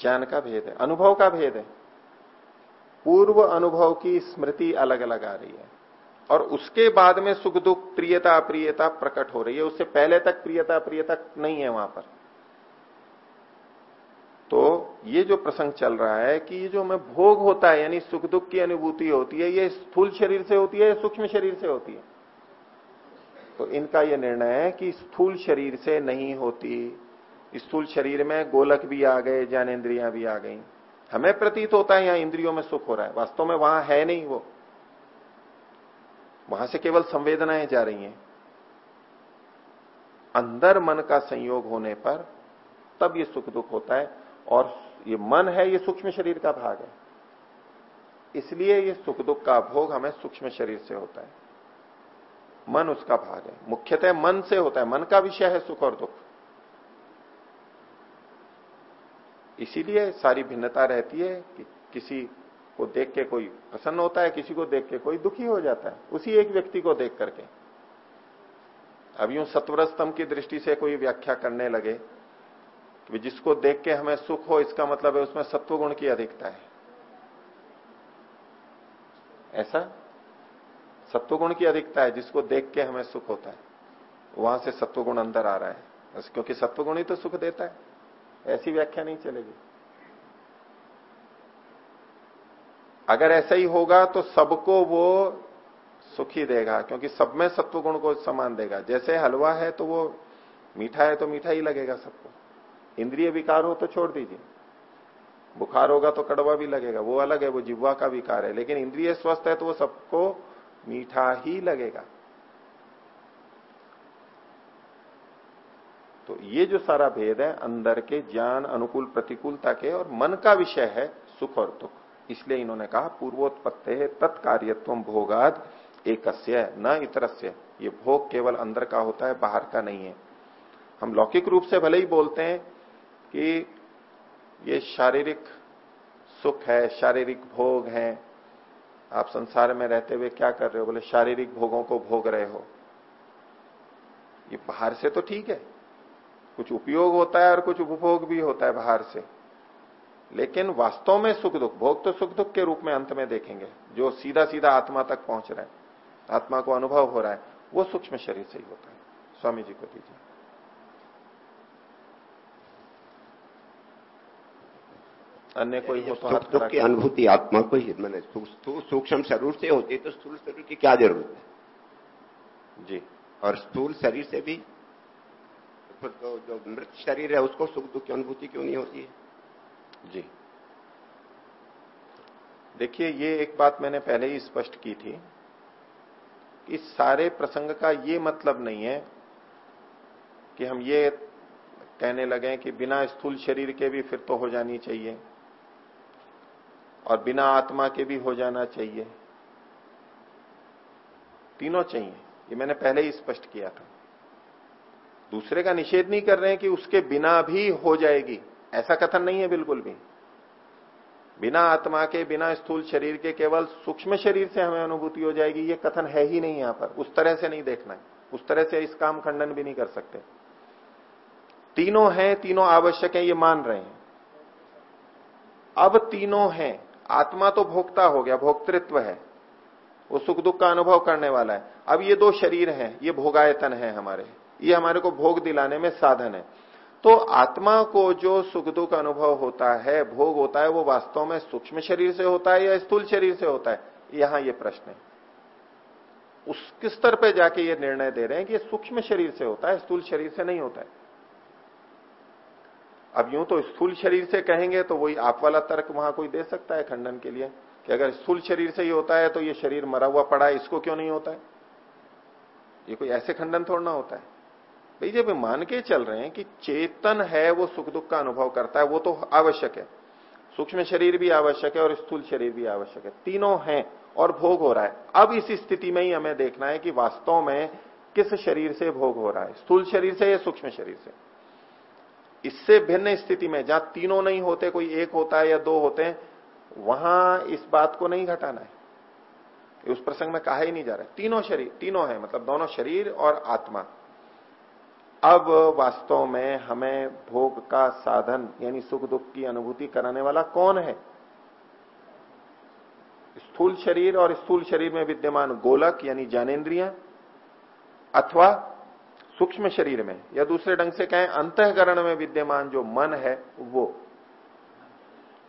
ज्ञान का भेद है, अनुभव का भेद है। पूर्व अनुभव की स्मृति अलग अलग आ रही है और उसके बाद में सुख दुख, प्रियता, अप्रियता प्रकट हो रही है। उससे पहले तक प्रियता, अप्रियता नहीं है वहाँ पर। तो ये जो प्रसंग चल रहा है कि ये जो हमें भोग होता है, यानी सुख दुख की अनुभूति होती है, ये स्थूल शरीर से होती है या सूक्ष्म शरीर से होती है? तो इनका यह निर्णय है कि स्थूल शरीर से नहीं होती। स्थूल शरीर में गोलक भी आ गए, ज्ञानेन्द्रियाँ भी आ गई। हमें प्रतीत होता है यहाँ इंद्रियों में सुख हो रहा है। वास्तव में वहाँ है नहीं वो। वहाँ से केवल संवेदनाएँ जा रही हैं। अंदर मन का संयोग होने पर तब ये सुख दुख होता है और ये मन है, ये सूक्ष्म शरीर का भाग है। इसलिए ये सुख दुख का भोग हमें सूक्ष्म शरीर से होता है। मन उसका भाग है। मुख्यतः मन से होता है। मन का विषय है सुख और दुख। इसीलिए सारी भिन्नता रहती है कि किसी को देख के कोई प्रसन्न होता है, किसी को देख के कोई दुखी हो जाता है। उसी एक व्यक्ति को देख करके। अब यूँ सत्वर स्तंभ की दृष्टि से कोई व्याख्या करने लगे कि जिसको देख के हमें सुख हो, इसका मतलब है उसमें सत्व गुण की अधिकता है। ऐसा? सत्व गुण की अधिकता है, जिसको देख के हमें सुख होता है। वहाँ से सत्व गुण अंदर आ रहा है। क्योंकि सत्व गुण ही तो सुख देता है। ऐसी व्याख्या नहीं चलेगी। अगर ऐसा ही होगा तो सबको वो सुखी देगा, क्योंकि सब में सत्व गुण को समान देगा। जैसे हलवा है तो वो मीठा है तो मीठा ही लगेगा सबको। इंद्रिय विकार हो तो छोड़ दीजिए। बुखार होगा तो कड़वा भी लगेगा, वो अलग है, वो जिब्वा का विकार है। लेकिन इंद्रिय स्वस्थ है तो वो सबको मीठा ही लगेगा। तो ये जो सारा भेद है, अंदर के ज्ञान, अनुकूल, प्रतिकूलता के और मन का विषय है सुख और दुख। इसलिए इन्होंने कहा, पूर्वोत्पत्ति तत्कार्यत्व भोगाद एक न इतरस्य। ये भोग केवल अंदर का होता है, बाहर का नहीं है। हम लौकिक रूप से भले ही बोलते हैं कि ये शारीरिक सुख है, शारीरिक भोग है। आप संसार में रहते हुए क्या कर रहे हो? बोले, शारीरिक भोगों को भोग रहे हो। ये बाहर से तो ठीक है। कुछ उपयोग होता है और कुछ उपभोग भी होता है बाहर से। लेकिन वास्तव में सुख दुख भोग तो सुख दुख के रूप में अंत में देखेंगे जो सीधा सीधा आत्मा तक पहुँच रहा है आत्मा को अनुभव हो रहा है वो सूक्ष्म शरीर से ही होता है। स्वामी जी को दीजिए। अन्य कोई हो तो सुख दुख की अनुभूति आत्मा को ही मैंने सूक्ष्म शरीर से होती है तो स्थूल शरीर की क्या ज़रूरत है? जी। और स्थूल शरीर से भी तो जो मृत शरीर है, उसको सुख दुख की अनुभूति क्यों नहीं होती है? जी। देखिए, ये एक बात मैंने पहले ही स्पष्ट की थी इस सारे प्रसंग का ये मतलब नहीं है कि हम ये कहने लगे कि बिना स्थूल शरीर के भी फिर तो हो जानी चाहिए और बिना आत्मा के भी हो जाना चाहिए। तीनों चाहिए। ये मैंने पहले ही स्पष्ट किया था। दूसरे का निषेध नहीं कर रहे हैं कि उसके बिना भी हो जाएगी। ऐसा कथन नहीं है बिल्कुल भी। बिना आत्मा के, बिना स्थूल शरीर के केवल सूक्ष्म शरीर से हमें अनुभूति हो जाएगी। ये कथन है ही नहीं यहाँ पर। उस तरह से नहीं देखना है। उस तरह से इस काम खंडन भी नहीं कर सकते। तीनों हैं, तीनों आवश्यक है, ये मान रहे हैं। अब तीनों हैं। आत्मा तो भोक्ता हो गया, भोक्तृत्व है। वो सुख दुख का अनुभव करने वाला है। अब ये दो शरीर हैं, ये भोगायतन है हमारे। ये हमारे को भोग दिलाने में साधन है। तो आत्मा को जो सुख दुख अनुभव होता है, भोग होता है, वो वास्तव में सूक्ष्म शरीर से होता है या स्थूल शरीर से होता है? यहाँ ये प्रश्न है। उस किस स्तर पे जाके ये निर्णय दे रहे हैं कि ये सूक्ष्म शरीर से होता है, स्थूल शरीर से नहीं होता है? अब यूँ तो स्थूल शरीर से कहेंगे तो वही आप वाला तर्क वहाँ कोई दे सकता है खंडन के लिए, कि अगर स्थूल शरीर से ही होता है तो ये शरीर मरा हुआ पड़ा है, इसको क्यों नहीं होता है? ये कोई ऐसे खंडन थोड़ना होता है। भाई, जब मान के चल रहे हैं कि चेतन है, वो सुख दुख का अनुभव करता है, वो तो आवश्यक है। सूक्ष्म शरीर भी आवश्यक है और स्थूल शरीर भी आवश्यक है। तीनों हैं और भोग हो रहा है। अब इस स्थिति में ही हमें देखना है कि वास्तव में किस शरीर से भोग हो रहा है। स्थूल शरीर से या सूक्ष्म शरीर से? इससे भिन्न स्थिति में जहाँ तीनों नहीं होते, कोई एक होता है या दो होते हैं, वहाँ इस बात को नहीं घटाना है। उस प्रसंग में कहा ही नहीं जा रहा है। तीनों शरीर, तीनों है मतलब दोनों शरीर और आत्मा। अब वास्तव में हमें भोग का साधन, यानी सुख दुख की अनुभूति कराने वाला कौन है? स्थूल शरीर और स्थूल शरीर में विद्यमान गोलक, यानी ज्ञानेन्द्रिया, अथवा सूक्ष्म शरीर में, या दूसरे ढंग से कहें, अंतकरण में विद्यमान जो मन है, वो।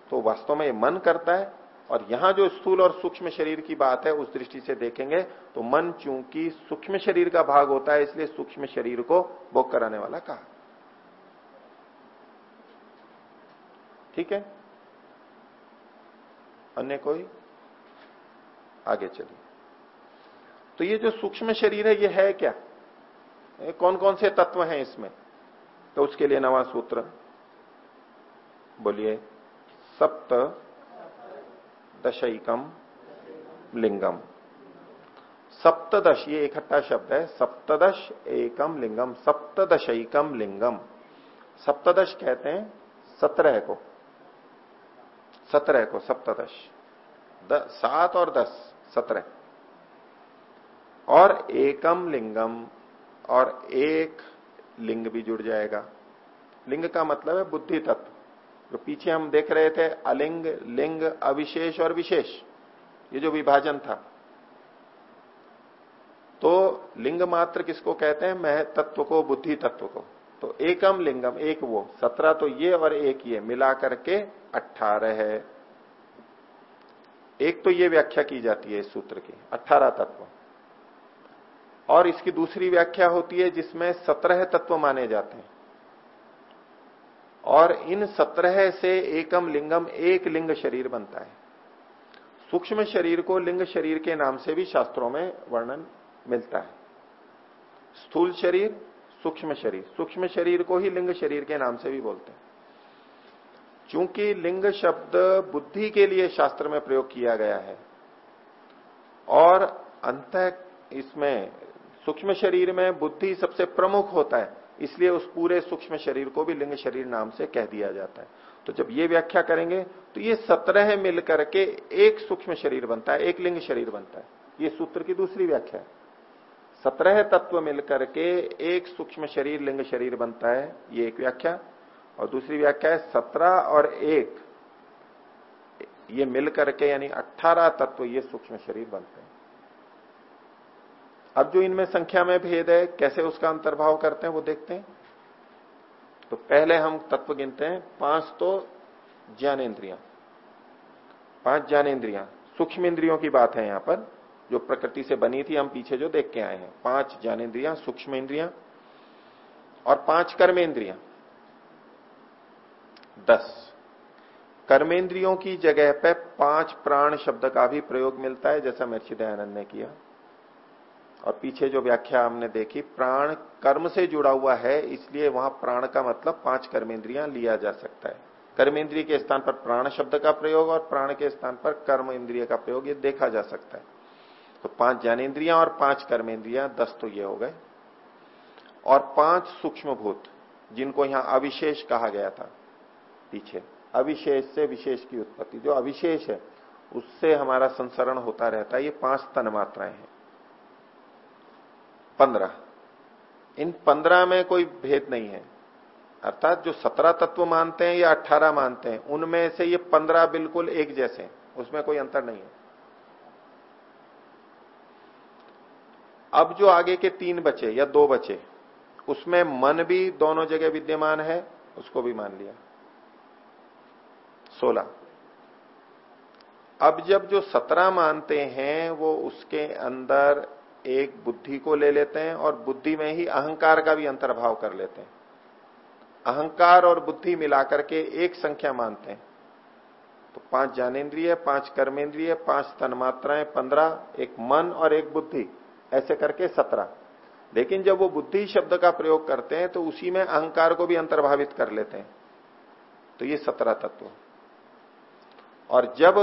तो वास्तव में ये मन करता है और यहाँ जो स्थूल और सूक्ष्म शरीर की बात है, उस दृष्टि से देखेंगे तो मन चूँकि सूक्ष्म शरीर का भाग होता है, इसलिए सूक्ष्म शरीर को भोग कराने वाला कहा। ठीक है? अन्य कोई? आगे चलिए। तो ये जो सूक्ष्म शरीर है, ये है क्या? ये कौन कौन से तत्व हैं इसमें? तो उसके लिए नवा सूत्र। बोलिए, सप्त दशकम लिंगम। सप्तदश, ये इकट्ठा शब्द है। सप्तदश एकम लिंगम, सप्तदशकम लिंगम। सप्तदश कहते हैं सत्रह को। सत्रह को, सप्तदश। सात और दस, सत्रह। और एकम लिंगम, और एक लिंग भी जुड़ जाएगा। लिंग का मतलब है बुद्धि तत्व जो पीछे हम देख रहे थे, अलिंग, लिंग, अविशेष और विशेष, ये जो विभाजन था। तो लिंग मात्र किसको कहते हैं? मह तत्व को, बुद्धि तत्व को। तो एकम लिंगम, एक वो, सत्रह तो ये और एक ये मिला करके अट्ठारह है। एक तो ये व्याख्या की जाती है इस सूत्र की अठारह तत्व। और इसकी दूसरी व्याख्या होती है जिसमें सत्रह तत्व माने जाते हैं। और इन सत्रह से एकम लिंगम एक लिंग शरीर बनता है। सूक्ष्म शरीर को लिंग शरीर के नाम से भी शास्त्रों में वर्णन मिलता है। स्थूल शरीर, सूक्ष्म शरीर। सूक्ष्म शरीर को ही लिंग शरीर के नाम से भी बोलते हैं। चूँकि लिंग शब्द बुद्धि के लिए शास्त्र में प्रयोग किया गया है और अंत इसमें सूक्ष्म शरीर में बुद्धि सबसे प्रमुख होता है इसलिए उस पूरे सूक्ष्म शरीर को भी लिंग शरीर नाम से कह दिया जाता है। तो जब ये व्याख्या करेंगे तो ये सत्रह मिलकर के एक सूक्ष्म शरीर बनता है, एक लिंग शरीर बनता है। ये सूत्र की दूसरी व्याख्या है। सत्रह तत्व मिलकर के एक सूक्ष्म शरीर, लिंग शरीर बनता है, ये एक व्याख्या। और दूसरी व्याख्या है, सत्रह और एक, ये मिलकर के, यानी अट्ठारह तत्व ये सूक्ष्म शरीर बनते हैं। अब जो इनमें संख्या में भेद है, कैसे उसका अंतर्भाव करते हैं, वो देखते हैं। तो पहले हम तत्व गिनते हैं। पाँच तो ज्ञानेन्द्रिया। पाँच ज्ञानेन्द्रिया। सूक्ष्म इंद्रियों की बात है यहाँ पर, जो प्रकृति से बनी थी, हम पीछे जो देख के आए हैं। पाँच ज्ञानेन्द्रिया सूक्ष्म इंद्रिया और पाँच कर्मेंद्रिया दस। कर्मेंद्रियों की जगह पे पाँच प्राण शब्द का भी प्रयोग मिलता है, जैसा महर्षि दयानंद ने किया। और पीछे जो व्याख्या हमने देखी, प्राण कर्म से जुड़ा हुआ है, इसलिए वहाँ प्राण का मतलब पाँच कर्मेंद्रियाँ लिया जा सकता है। कर्मेंद्रिय के स्थान पर प्राण शब्द का प्रयोग और प्राण के स्थान पर कर्म इंद्रिय का प्रयोग, ये देखा जा सकता है। तो पाँच ज्ञानेन्द्रियाँ और पाँच कर्मेंद्रियाँ, दस तो ये हो गए। और पाँच सूक्ष्म भूत जिनको यहाँ अविशेष कहा गया था, पीछे, अविशेष से विशेष की उत्पत्ति। जो अविशेष है, उससे हमारा संसरण होता रहता है, ये पाँच तन मात्राएँ हैं। पंद्रह। इन पंद्रह में कोई भेद नहीं है। अर्थात जो सत्रह तत्व मानते हैं या अट्ठारह मानते हैं, उनमें से ये पंद्रह बिल्कुल एक जैसे हैं। उसमें कोई अंतर नहीं है। अब जो आगे के तीन बचे या दो बचे, उसमें मन भी दोनों जगह विद्यमान है, उसको भी मान लिया। सोलह। अब जब जो सत्रह मानते हैं, वो उसके अंदर एक बुद्धि को ले लेते हैं और बुद्धि में ही अहंकार का भी अंतर्भाव कर लेते हैं। अहंकार और बुद्धि मिलाकर के एक संख्या मानते हैं। तो पाँच ज्ञानेन्द्रिय, पाँच कर्मेंद्रिय, पाँच तन्मात्राएँ, पंद्रह, एक मन और एक बुद्धि, ऐसे करके सत्रह। लेकिन जब वो बुद्धि शब्द का प्रयोग करते हैं तो उसी में अहंकार को भी अंतर्भावित कर लेते हैं। तो ये सत्रह तत्व और जब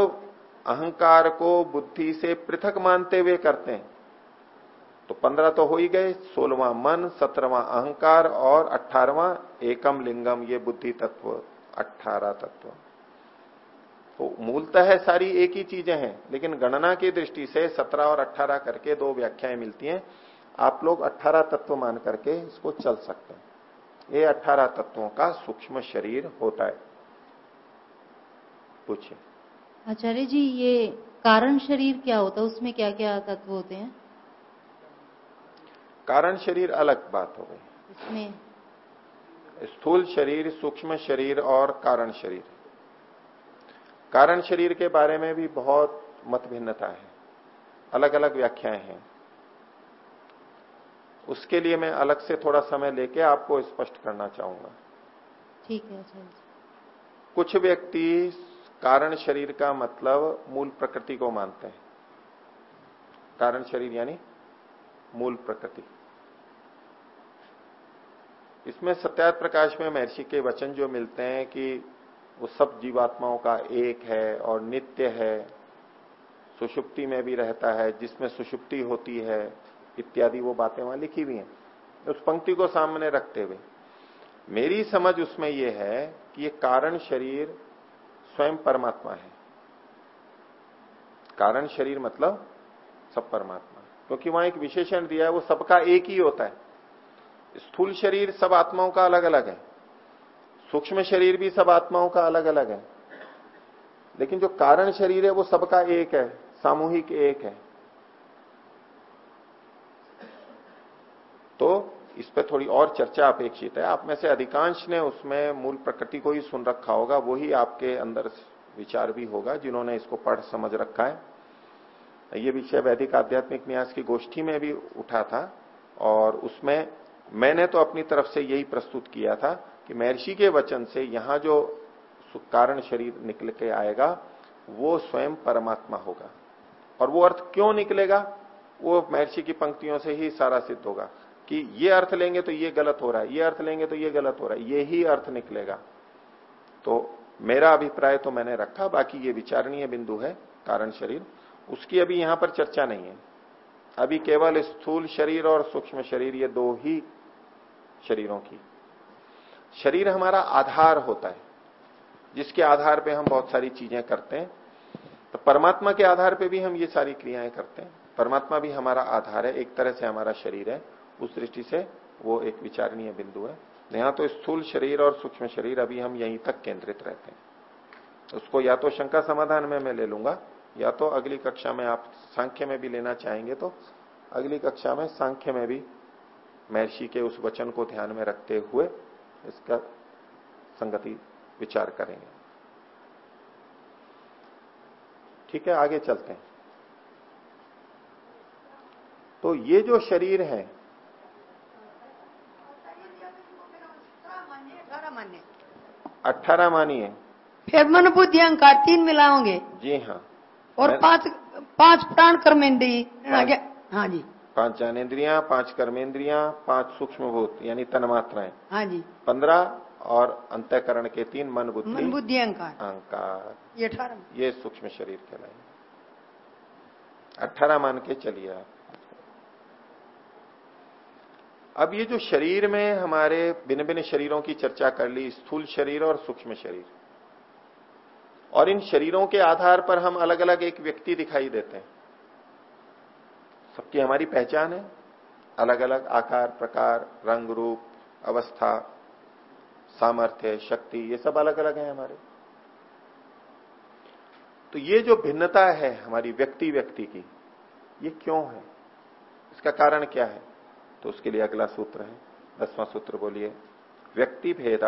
अहंकार को बुद्धि से पृथक मानते हुए करते हैं तो पंद्रह तो हो ही गए सोलवा मन, सत्रहवा अहंकार और अठारवा एकम लिंगम, ये बुद्धि तत्व, अठारह तत्व। तो मूलतः सारी एक ही चीज़ें हैं, लेकिन गणना की दृष्टि से सत्रह और अट्ठारह करके दो व्याख्याएँ मिलती हैं। आप लोग अट्ठारह तत्व मान करके इसको चल सकते हैं। ये अट्ठारह तत्वों का सूक्ष्म शरीर होता है। पूछिए। आचार्य जी, ये कारण शरीर क्या होता है? उसमें क्या क्या तत्व होते हैं? कारण शरीर अलग बात हो गई। इसमें स्थूल शरीर सूक्ष्म शरीर और कारण शरीर। कारण शरीर के बारे में भी बहुत मत भिन्नता है। अलग अलग व्याख्याएँ हैं। उसके लिए मैं अलग से थोड़ा समय लेके आपको स्पष्ट करना चाहूँगा। ठीक है कुछ व्यक्ति कारण शरीर का मतलब मूल प्रकृति को मानते हैं। कारण शरीर यानी मूल प्रकृति। इसमें सत्यात प्रकाश में महर्षि के वचन जो मिलते हैं कि वो सब जीवात्माओं का एक है और नित्य है, सुषुप्ति में भी रहता है, जिसमें सुषुप्ति होती है, इत्यादि वो बातें वहाँ लिखी हुई हैं। उस पंक्ति को सामने रखते हुए, मेरी समझ उसमें यह है कि ये कारण शरीर स्वयं परमात्मा है। कारण शरीर मतलब सब परमात्मा। क्योंकि वहाँ एक विशेषण दिया है, वो सबका एक ही होता है। स्थूल शरीर सब आत्माओं का अलग अलग है। सूक्ष्म शरीर भी सब आत्माओं का अलग अलग है। लेकिन जो कारण शरीर है, वो सबका एक है, सामूहिक एक है। तो इस पर थोड़ी और चर्चा अपेक्षित है। आप में से अधिकांश ने उसमें मूल प्रकृति को ही सुन रखा होगा वही आपके अंदर विचार भी होगा, जिन्होंने इसको पढ़ समझ रखा है। ये विषय वैदिक आध्यात्मिक न्यास की गोष्ठी में भी उठा था, और उसमें मैंने तो अपनी तरफ़ से यही प्रस्तुत किया था कि महर्षि के वचन से यहाँ जो कारण शरीर निकल के आएगा, वो स्वयं परमात्मा होगा। और वो अर्थ क्यों निकलेगा? वो महर्षि की पंक्तियों से ही सारा सिद्ध होगा कि ये अर्थ लेंगे तो ये गलत हो रहा है, ये अर्थ लेंगे तो ये गलत हो रहा है, ये ही अर्थ निकलेगा। तो मेरा अभिप्राय तो मैंने रखा, बाकी ये विचारणीय बिंदु है, कारण शरीर। उसकी अभी यहाँ पर चर्चा नहीं है। अभी केवल स्थूल शरीर और सूक्ष्म शरीर ये दो ही शरीरों की। शरीर हमारा आधार होता है, जिसके आधार पे हम बहुत सारी चीज़ें करते हैं। तो परमात्मा के आधार पे भी हम ये सारी क्रियाएँ करते हैं। परमात्मा भी हमारा आधार है, एक तरह से हमारा शरीर है। उस दृष्टि से वो एक विचारणीय बिंदु है। यहाँ तो स्थूल शरीर और सूक्ष्म शरीर अभी हम यहीं तक केंद्रित रहते हैं। उसको या तो शंका समाधान में मैं ले लूँगा, या तो अगली कक्षा में आप सांख्य में भी लेना चाहेंगे तो अगली कक्षा में सांख्य में भी महर्षि के उस वचन को ध्यान में रखते हुए इसका संगति विचार करेंगे। ठीक है आगे चलते हैं। तो ये जो शरीर है अठारह मानिए फिर मन बुद्धि अहंकार तीन मिलाओगे? जी हाँ। और पाँच पाँच प्राण कर्मेंद्री आगे हाँ जी। पाँच ज्ञानेन्द्रियाँ पाँच कर्मेंद्रियाँ पाँच सूक्ष्म भूत यानी तन्मात्राएँ हाँ जी। पंद्रह और अंतःकरण के तीन मन मन बुद्धि बुद्धि अहंकार। अहंकार। ये अठारह ये सूक्ष्म शरीर कहलाए अठारह मान के चलिए आप। अब ये जो शरीर में हमारे भिन्न भिन्न शरीरों की चर्चा कर ली स्थूल शरीर और सूक्ष्म शरीर। और इन शरीरों के आधार पर हम अलग अलग एक व्यक्ति दिखाई देते हैं। सबकी हमारी पहचान है। अलग अलग आकार, प्रकार, रंग, रूप, अवस्था, सामर्थ्य, शक्ति, ये सब अलग अलग है हमारे। तो ये जो भिन्नता है हमारी व्यक्ति व्यक्ति की, ये क्यों है? इसका कारण क्या है? तो उसके लिए अगला सूत्र है, दसवां सूत्र बोलिए। व्यक्ति भेद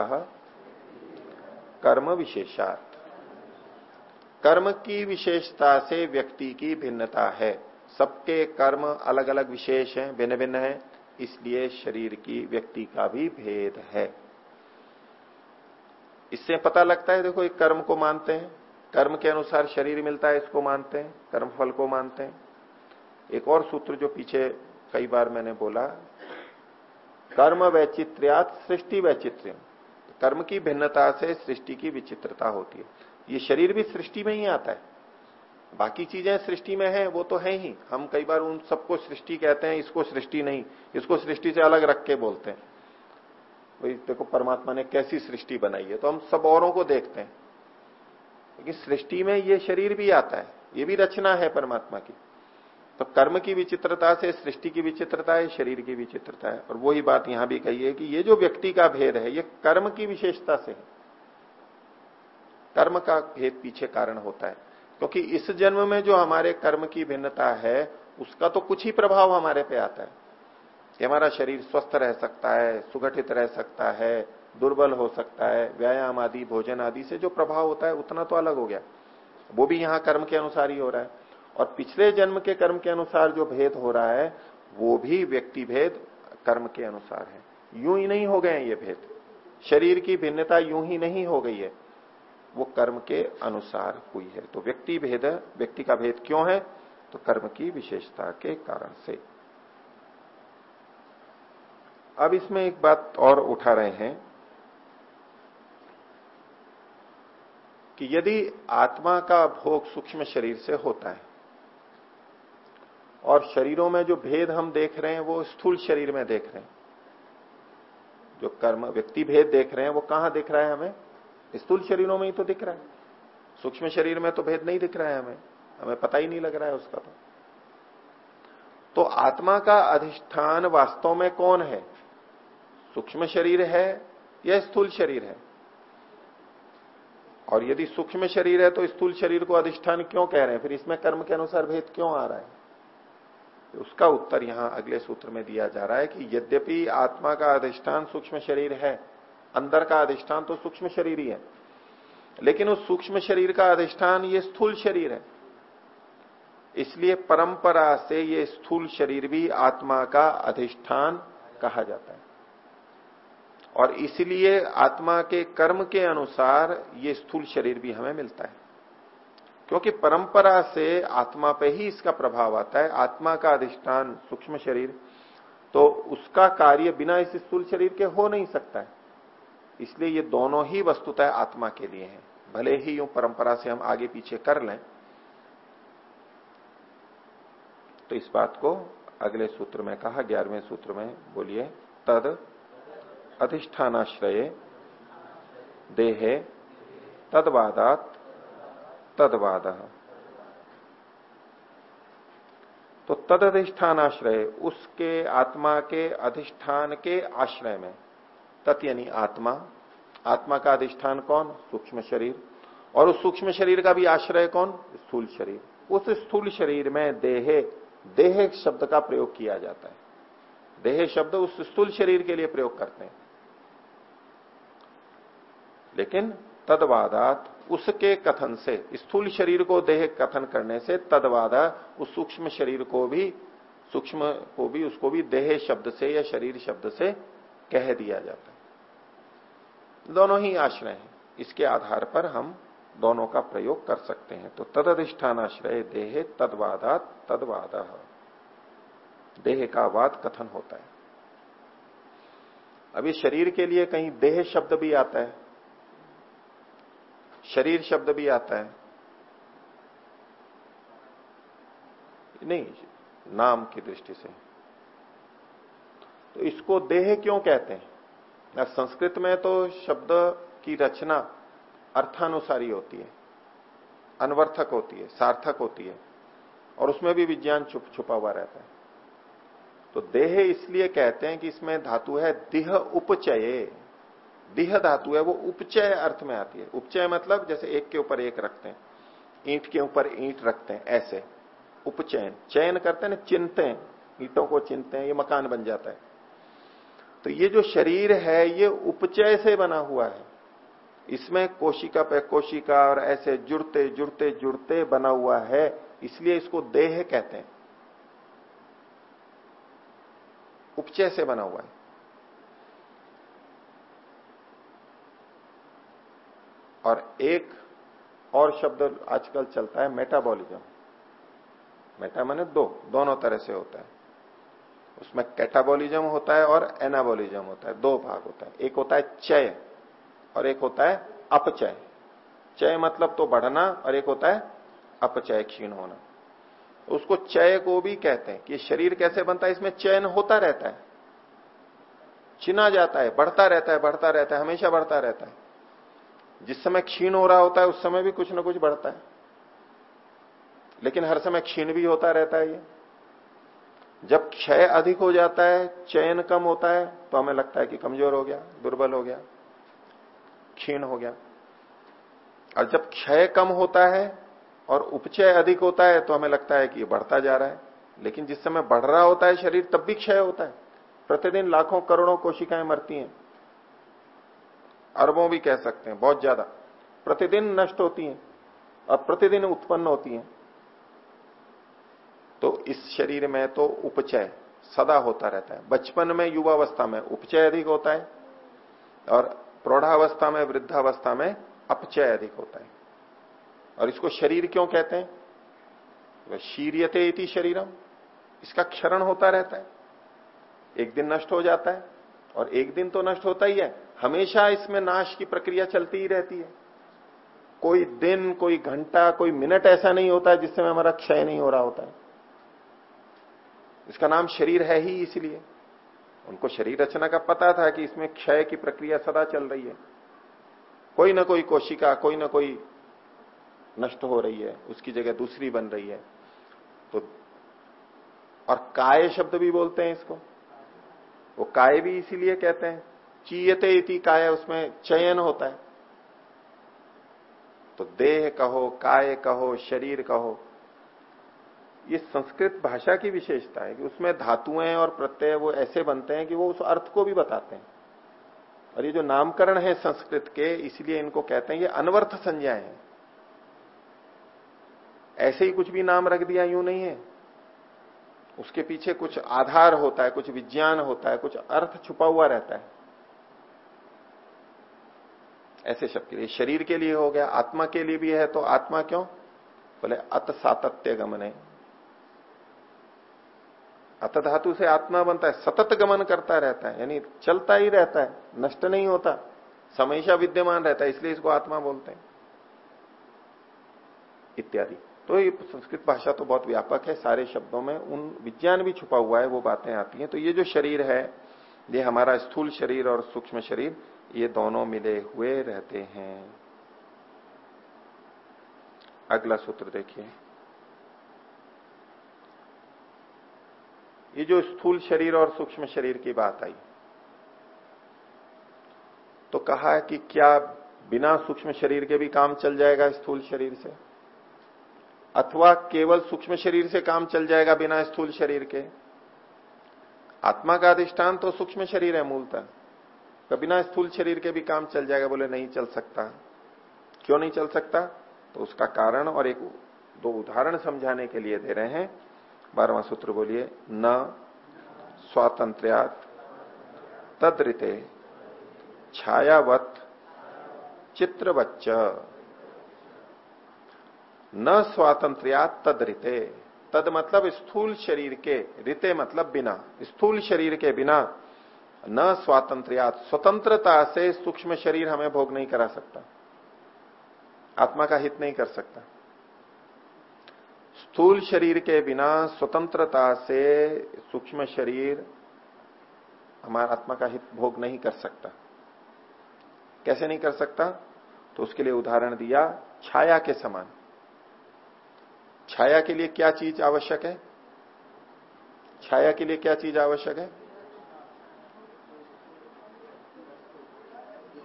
कर्म विशेषात। कर्म की विशेषता से व्यक्ति की भिन्नता है। सबके कर्म अलग अलग विशेष हैं भिन्न भिन्न है, इसलिए शरीर की व्यक्ति का भी भेद है। इससे पता लगता है, देखो, एक कर्म को मानते हैं। कर्म के अनुसार शरीर मिलता है, इसको मानते हैं कर्म फल को मानते हैं। एक और सूत्र जो पीछे कई बार मैंने बोला, कर्म वैचित्र्यात सृष्टि वैचित्र्य कर्म की भिन्नता से सृष्टि की विचित्रता होती है। ये शरीर भी सृष्टि में ही आता है। बाकी चीज़ें सृष्टि में है, वो तो है ही। हम कई बार उन सबको सृष्टि कहते हैं, इसको सृष्टि नहीं। इसको सृष्टि से अलग रख के बोलते हैं। भाई, देखो, परमात्मा ने कैसी सृष्टि बनाई है तो हम सब औरों को देखते हैं। लेकिन सृष्टि में ये शरीर भी आता है, ये भी रचना है परमात्मा की। तो कर्म की विचित्रता से सृष्टि की विचित्रता है, शरीर की विचित्रता है। और वही बात यहाँ भी कही है कि ये जो व्यक्ति का भेद है, ये कर्म की विशेषता से है। कर्म का भेद पीछे कारण होता है। क्योंकि इस जन्म में जो हमारे कर्म की भिन्नता है, उसका तो कुछ ही प्रभाव हमारे पे आता है। कि हमारा शरीर स्वस्थ रह सकता है, सुगठित रह सकता है, दुर्बल हो सकता है, व्यायाम आदि, भोजन आदि से जो प्रभाव होता है, उतना तो अलग हो गया। वो भी यहाँ कर्म के अनुसार ही हो रहा है। और पिछले जन्म के कर्म के अनुसार जो भेद हो रहा है, वो भी व्यक्ति भेद कर्म के अनुसार है। यूँ ही नहीं हो गए ये भेद। शरीर की भिन्नता यूँ ही नहीं हो गई है। वो कर्म के अनुसार हुई है। तो व्यक्ति भेद, व्यक्ति का भेद क्यों है? तो कर्म की विशेषता के कारण से। अब इसमें एक बात और उठा रहे हैं कि यदि आत्मा का भोग सूक्ष्म शरीर से होता है और शरीरों में जो भेद हम देख रहे हैं, वो स्थूल शरीर में देख रहे हैं, जो कर्म, व्यक्ति भेद देख रहे हैं, वो कहाँ देख रहा है हमें? स्थूल शरीरों में ही तो दिख रहा है। सूक्ष्म शरीर में तो भेद नहीं दिख रहा है हमें। हमें पता ही नहीं लग रहा है उसका तो। तो आत्मा का अधिष्ठान वास्तव में कौन है? सूक्ष्म शरीर है या स्थूल शरीर है? और यदि सूक्ष्म शरीर है तो स्थूल शरीर को अधिष्ठान क्यों कह रहे हैं? फिर इसमें कर्म के अनुसार भेद क्यों आ रहा है? उसका उत्तर यहाँ अगले सूत्र में दिया जा रहा है कि यद्यपि आत्मा का अधिष्ठान सूक्ष्म शरीर है अंदर का अधिष्ठान तो सूक्ष्म शरीर ही है। लेकिन उस सूक्ष्म शरीर का अधिष्ठान ये स्थूल शरीर है। इसलिए परंपरा से ये स्थूल शरीर भी आत्मा का अधिष्ठान कहा जाता है। और इसलिए आत्मा के कर्म के अनुसार ये स्थूल शरीर भी हमें मिलता है। क्योंकि परंपरा से आत्मा पे ही इसका प्रभाव आता है। आत्मा का अधिष्ठान सूक्ष्म शरीर तो उसका कार्य बिना इस स्थूल शरीर के हो नहीं सकता है। इसलिए ये दोनों ही वस्तुतः आत्मा के लिए हैं। भले ही यूँ परंपरा से हम आगे पीछे कर लें। तो इस बात को अगले सूत्र में कहा, ग्यारहवें सूत्र में बोलिए, तद अधिष्ठानाश्रय, देहे, तदवादात, तदवाद। तो तद अधिष्ठान आश्रय उसके आत्मा के अधिष्ठान के आश्रय में तत् यानी आत्मा। आत्मा का अधिष्ठान कौन? सूक्ष्म शरीर। और उस सूक्ष्म शरीर का भी आश्रय कौन? स्थूल शरीर। उस स्थूल शरीर में देहे, देह शब्द का प्रयोग किया जाता है। देह शब्द उस स्थूल शरीर के लिए प्रयोग करते हैं। लेकिन तदवादात उसके कथन से, स्थूल शरीर को देह कथन करने से तदवादा उस सूक्ष्म शरीर को भी, सूक्ष्म को भी, उसको भी देह शब्द से या शरीर शब्द से कह दिया जाता है। दोनों ही आश्रय हैं। इसके आधार पर हम दोनों का प्रयोग कर सकते हैं। तो तद अधिष्ठान आश्रय देह तदवादा तदवाद। देह का वाद कथन होता है। अभी शरीर के लिए कहीं देह शब्द भी आता है। शरीर शब्द भी आता है। नहीं, नाम की दृष्टि से। तो इसको देह क्यों कहते हैं? संस्कृत में तो शब्द की रचना अर्थानुसारी होती है, अनवर्थक होती है, सार्थक होती है, और उसमें भी विज्ञान छुप, छुपा हुआ रहता है। तो देह इसलिए कहते हैं कि इसमें धातु है दिह उपचय। दिह धातु है, वो उपचय अर्थ में आती है। उपचय मतलब जैसे एक के ऊपर एक रखते हैं, ईंट के ऊपर ईंट रखते हैं, ऐसे, उपचयन। चयन करते हैं ना चिनते हैं ईंटों को चिनते हैं ये मकान बन जाता है। तो ये जो शरीर है, ये उपचय से बना हुआ है। इसमें कोशिका पे कोशिका और ऐसे जुड़ते जुड़ते जुड़ते बना हुआ है, इसलिए इसको देह कहते हैं। उपचय से बना हुआ है। और एक और शब्द आजकल चलता है मेटाबॉलिज्म मेटा माने दो, दोनों तरह से होता है। उसमें कैटाबॉलिज्म होता है और एनाबॉलिज्म होता है, दो भाग होता है। एक होता है चय और एक होता है अपचय। चय मतलब तो बढ़ना और एक होता है अपचय क्षीण होना। उसको चय को भी कहते हैं कि शरीर कैसे बनता है? इसमें चयन होता रहता है। चिना जाता है, बढ़ता रहता है, बढ़ता रहता है, हमेशा बढ़ता रहता है। जिस समय क्षीण हो रहा होता है, उस समय भी कुछ ना कुछ बढ़ता है। लेकिन हर समय क्षीण भी होता रहता है ये। जब क्षय अधिक हो जाता है, चयन कम होता है तो हमें लगता है कि कमज़ोर हो गया, दुर्बल हो गया, क्षीण हो गया। और जब क्षय कम होता है और उपचय अधिक होता है तो हमें लगता है कि बढ़ता जा रहा है। लेकिन जिस समय बढ़ रहा होता है शरीर, तब भी क्षय होता है। प्रतिदिन लाखों करोड़ों कोशिकाएँ मरती हैं। अरबों भी कह सकते हैं, बहुत ज़्यादा। प्रतिदिन नष्ट होती हैं और प्रतिदिन उत्पन्न होती हैं। तो इस शरीर में तो उपचय सदा होता रहता है। बचपन में, युवावस्था में उपचय अधिक होता है और प्रौढ़ावस्था में, वृद्धावस्था में अपचय अधिक होता है। और इसको शरीर क्यों कहते हैं? शीरियते इति शरीरम। इसका क्षरण होता रहता है। एक दिन नष्ट हो जाता है और एक दिन तो नष्ट होता ही है। हमेशा इसमें नाश की प्रक्रिया चलती ही रहती है। कोई दिन, कोई घंटा, कोई मिनट ऐसा नहीं होता जिससे हमारा क्षय नहीं हो रहा होता है। इसका नाम शरीर है ही इसलिए। उनको शरीर रचना का पता था कि इसमें क्षय की प्रक्रिया सदा चल रही है। कोई ना कोई कोशिका, कोई ना कोई नष्ट हो रही है, उसकी जगह दूसरी बन रही है। तो और काय शब्द भी बोलते हैं इसको। वो काय भी इसीलिए कहते हैं। चीयते इति काय, उसमें चयन होता है। तो देह कहो, काय कहो, शरीर कहो ये संस्कृत भाषा की विशेषता है कि उसमें धातुएँ और प्रत्यय वो ऐसे बनते हैं कि वो उस अर्थ को भी बताते हैं। और ये जो नामकरण है संस्कृत के, इसलिए इनको कहते हैं, ये अनवर्थ संज्ञाएँ हैं। ऐसे ही कुछ भी नाम रख दिया, यूँ नहीं है। उसके पीछे कुछ आधार होता है, कुछ विज्ञान होता है, कुछ अर्थ छुपा हुआ रहता है। ऐसे शब्द के लिए, शरीर के लिए हो गया, आत्मा के लिए भी है तो आत्मा क्यों? बोले, अत सातत्य गमन। अत धातु से आत्मा बनता है, सतत गमन करता रहता है, यानी चलता ही रहता है, नष्ट नहीं होता हमेशा विद्यमान रहता है, इसलिए इसको आत्मा बोलते हैं। इत्यादि। तो ये संस्कृत भाषा तो बहुत व्यापक है, सारे शब्दों में उन विज्ञान भी छुपा हुआ है, वो बातें आती हैं। तो ये जो शरीर है, ये हमारा स्थूल शरीर और सूक्ष्म शरीर, ये दोनों मिले हुए रहते हैं। अगला सूत्र देखिए। ये जो स्थूल शरीर और सूक्ष्म शरीर की बात आई तो कहा कि क्या बिना सूक्ष्म शरीर के भी काम चल जाएगा स्थूल शरीर से? अथवा केवल सूक्ष्म शरीर से काम चल जाएगा बिना स्थूल शरीर के? आत्मा का अधिष्ठान तो सूक्ष्म शरीर है मूलतः। तो बिना स्थूल शरीर के भी काम चल जाएगा, बोले नहीं चल सकता। क्यों नहीं चल सकता? तो उसका कारण और एक दो उदाहरण समझाने के लिए दे रहे हैं। बारहवा सूत्र बोलिए, न स्वातंत्र्यात तदृते छायावत चित्रवच्च। न स्वातंत्र्या तद रिते तद मतलब स्थूल शरीर के, रिते मतलब बिना। स्थूल शरीर के बिना न स्वातंत्र्या स्वतंत्रता से सूक्ष्म शरीर हमें भोग नहीं करा सकता। आत्मा का हित नहीं कर सकता। स्थूल शरीर के बिना स्वतंत्रता से सूक्ष्म शरीर हमारा आत्मा का हित भोग नहीं कर सकता। कैसे नहीं कर सकता? तो उसके लिए उदाहरण दिया, छाया के समान। छाया के लिए क्या चीज़ आवश्यक है? छाया के लिए क्या चीज़ आवश्यक है?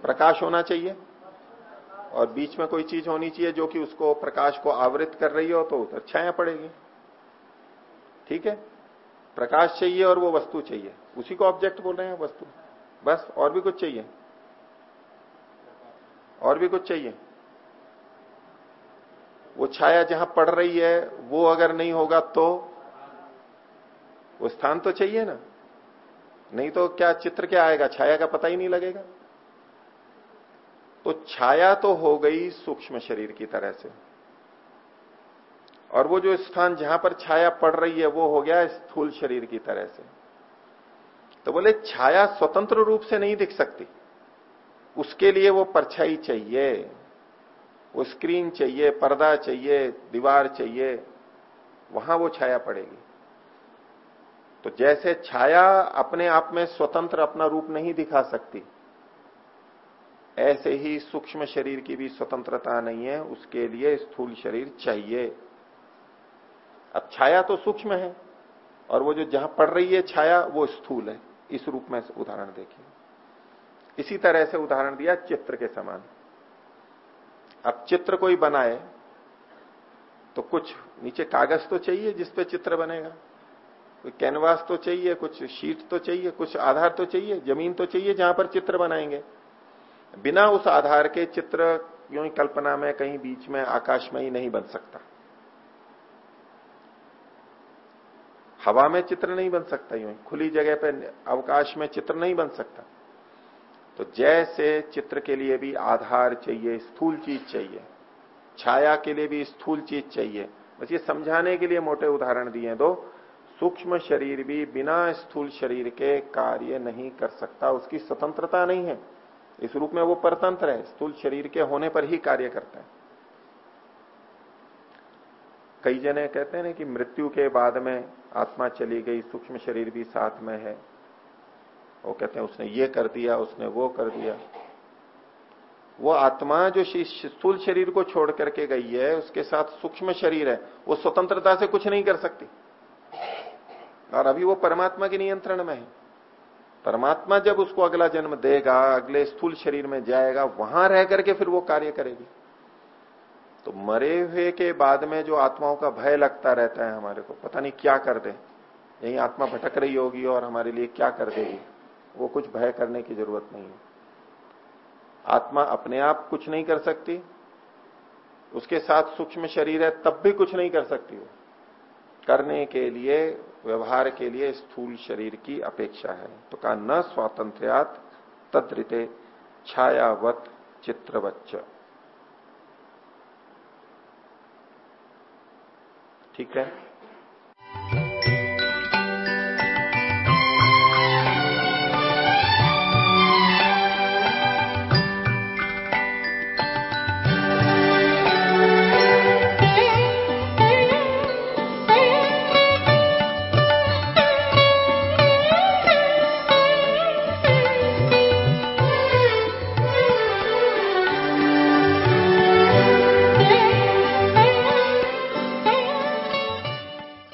प्रकाश होना चाहिए। और बीच में कोई चीज़ होनी चाहिए जो कि उसको, प्रकाश को आवृत कर रही हो तो उधर छाया पड़ेगी। ठीक है? प्रकाश चाहिए और वो वस्तु चाहिए। उसी को ऑब्जेक्ट बोल रहे हैं वस्तु। बस, और भी कुछ चाहिए? और भी कुछ चाहिए? वो छाया जहाँ पड़ रही है, वो अगर नहीं होगा तो? वो स्थान तो चाहिए ना। नहीं तो क्या चित्र क्या आएगा? छाया का पता ही नहीं लगेगा। तो छाया तो हो गई सूक्ष्म शरीर की तरह से। और वो जो स्थान जहाँ पर छाया पड़ रही है, वो हो गया स्थूल शरीर की तरह से। तो बोले, छाया स्वतंत्र रूप से नहीं दिख सकती। उसके लिए वो परछाई चाहिए, वो स्क्रीन चाहिए, पर्दा चाहिए, दीवार चाहिए, वहाँ वो छाया पड़ेगी। तो जैसे छाया अपने आप में स्वतंत्र अपना रूप नहीं दिखा सकती ऐसे ही सूक्ष्म शरीर की भी स्वतंत्रता नहीं है, उसके लिए स्थूल शरीर चाहिए। अब छाया तो सूक्ष्म है, और वो जो जहाँ पड़ रही है छाया, वो स्थूल है। इस रूप में उदाहरण देखिए। इसी तरह से उदाहरण दिया चित्र के समान। अब चित्र कोई बनाए तो कुछ नीचे कागज़ तो चाहिए जिसपे चित्र बनेगा। कोई कैनवास तो चाहिए, कुछ शीट तो चाहिए, कुछ आधार तो चाहिए, ज़मीन तो चाहिए जहाँ पर चित्र बनाएँगे। बिना उस आधार के चित्र यूँ ही कल्पना में कहीं बीच में आकाश में ही नहीं बन सकता। हवा में चित्र नहीं बन सकता यूँ खुली जगह पर अवकाश में चित्र नहीं बन सकता। तो जैसे चित्र के लिए भी आधार चाहिए, स्थूल चीज़ चाहिए, छाया के लिए भी स्थूल चीज़ चाहिए, बस ये समझाने के लिए मोटे उदाहरण दिए दो, सूक्ष्म शरीर भी बिना स्थूल शरीर के कार्य नहीं कर सकता, उसकी स्वतंत्रता नहीं है। इस रूप में वो परतंत्र है, स्थूल शरीर के होने पर ही कार्य करते हैं। कई जने कहते हैं कि मृत्यु के बाद में आत्मा चली गई, सूक्ष्म शरीर भी साथ में है। वो कहते हैं, उसने ये कर दिया, उसने वो कर दिया। वो आत्मा जो स्थूल शरीर को छोड़ करके गई है, उसके साथ सूक्ष्म शरीर है, वो स्वतंत्रता से कुछ नहीं कर सकती। और अभी वो परमात्मा के नियंत्रण में है। परमात्मा जब उसको अगला जन्म देगा, अगले स्थूल शरीर में जाएगा, वहाँ रह करके फिर वो कार्य करेगी। तो मरे हुए के बाद में जो आत्माओं का भय लगता रहता है हमारे को, पता नहीं क्या कर दे। यही आत्मा भटक रही होगी और हमारे लिए क्या कर देगी। वो कुछ भय करने की ज़रूरत नहीं है। आत्मा अपने आप कुछ नहीं कर सकती। उसके साथ सूक्ष्म शरीर है, तब भी कुछ नहीं कर सकती वो। करने के लिए व्यवहार के लिए स्थूल शरीर की अपेक्षा है। तो कहा, न स्वातंत्र्यात तद्रिते छायावत चित्रवच्च। ठीक है?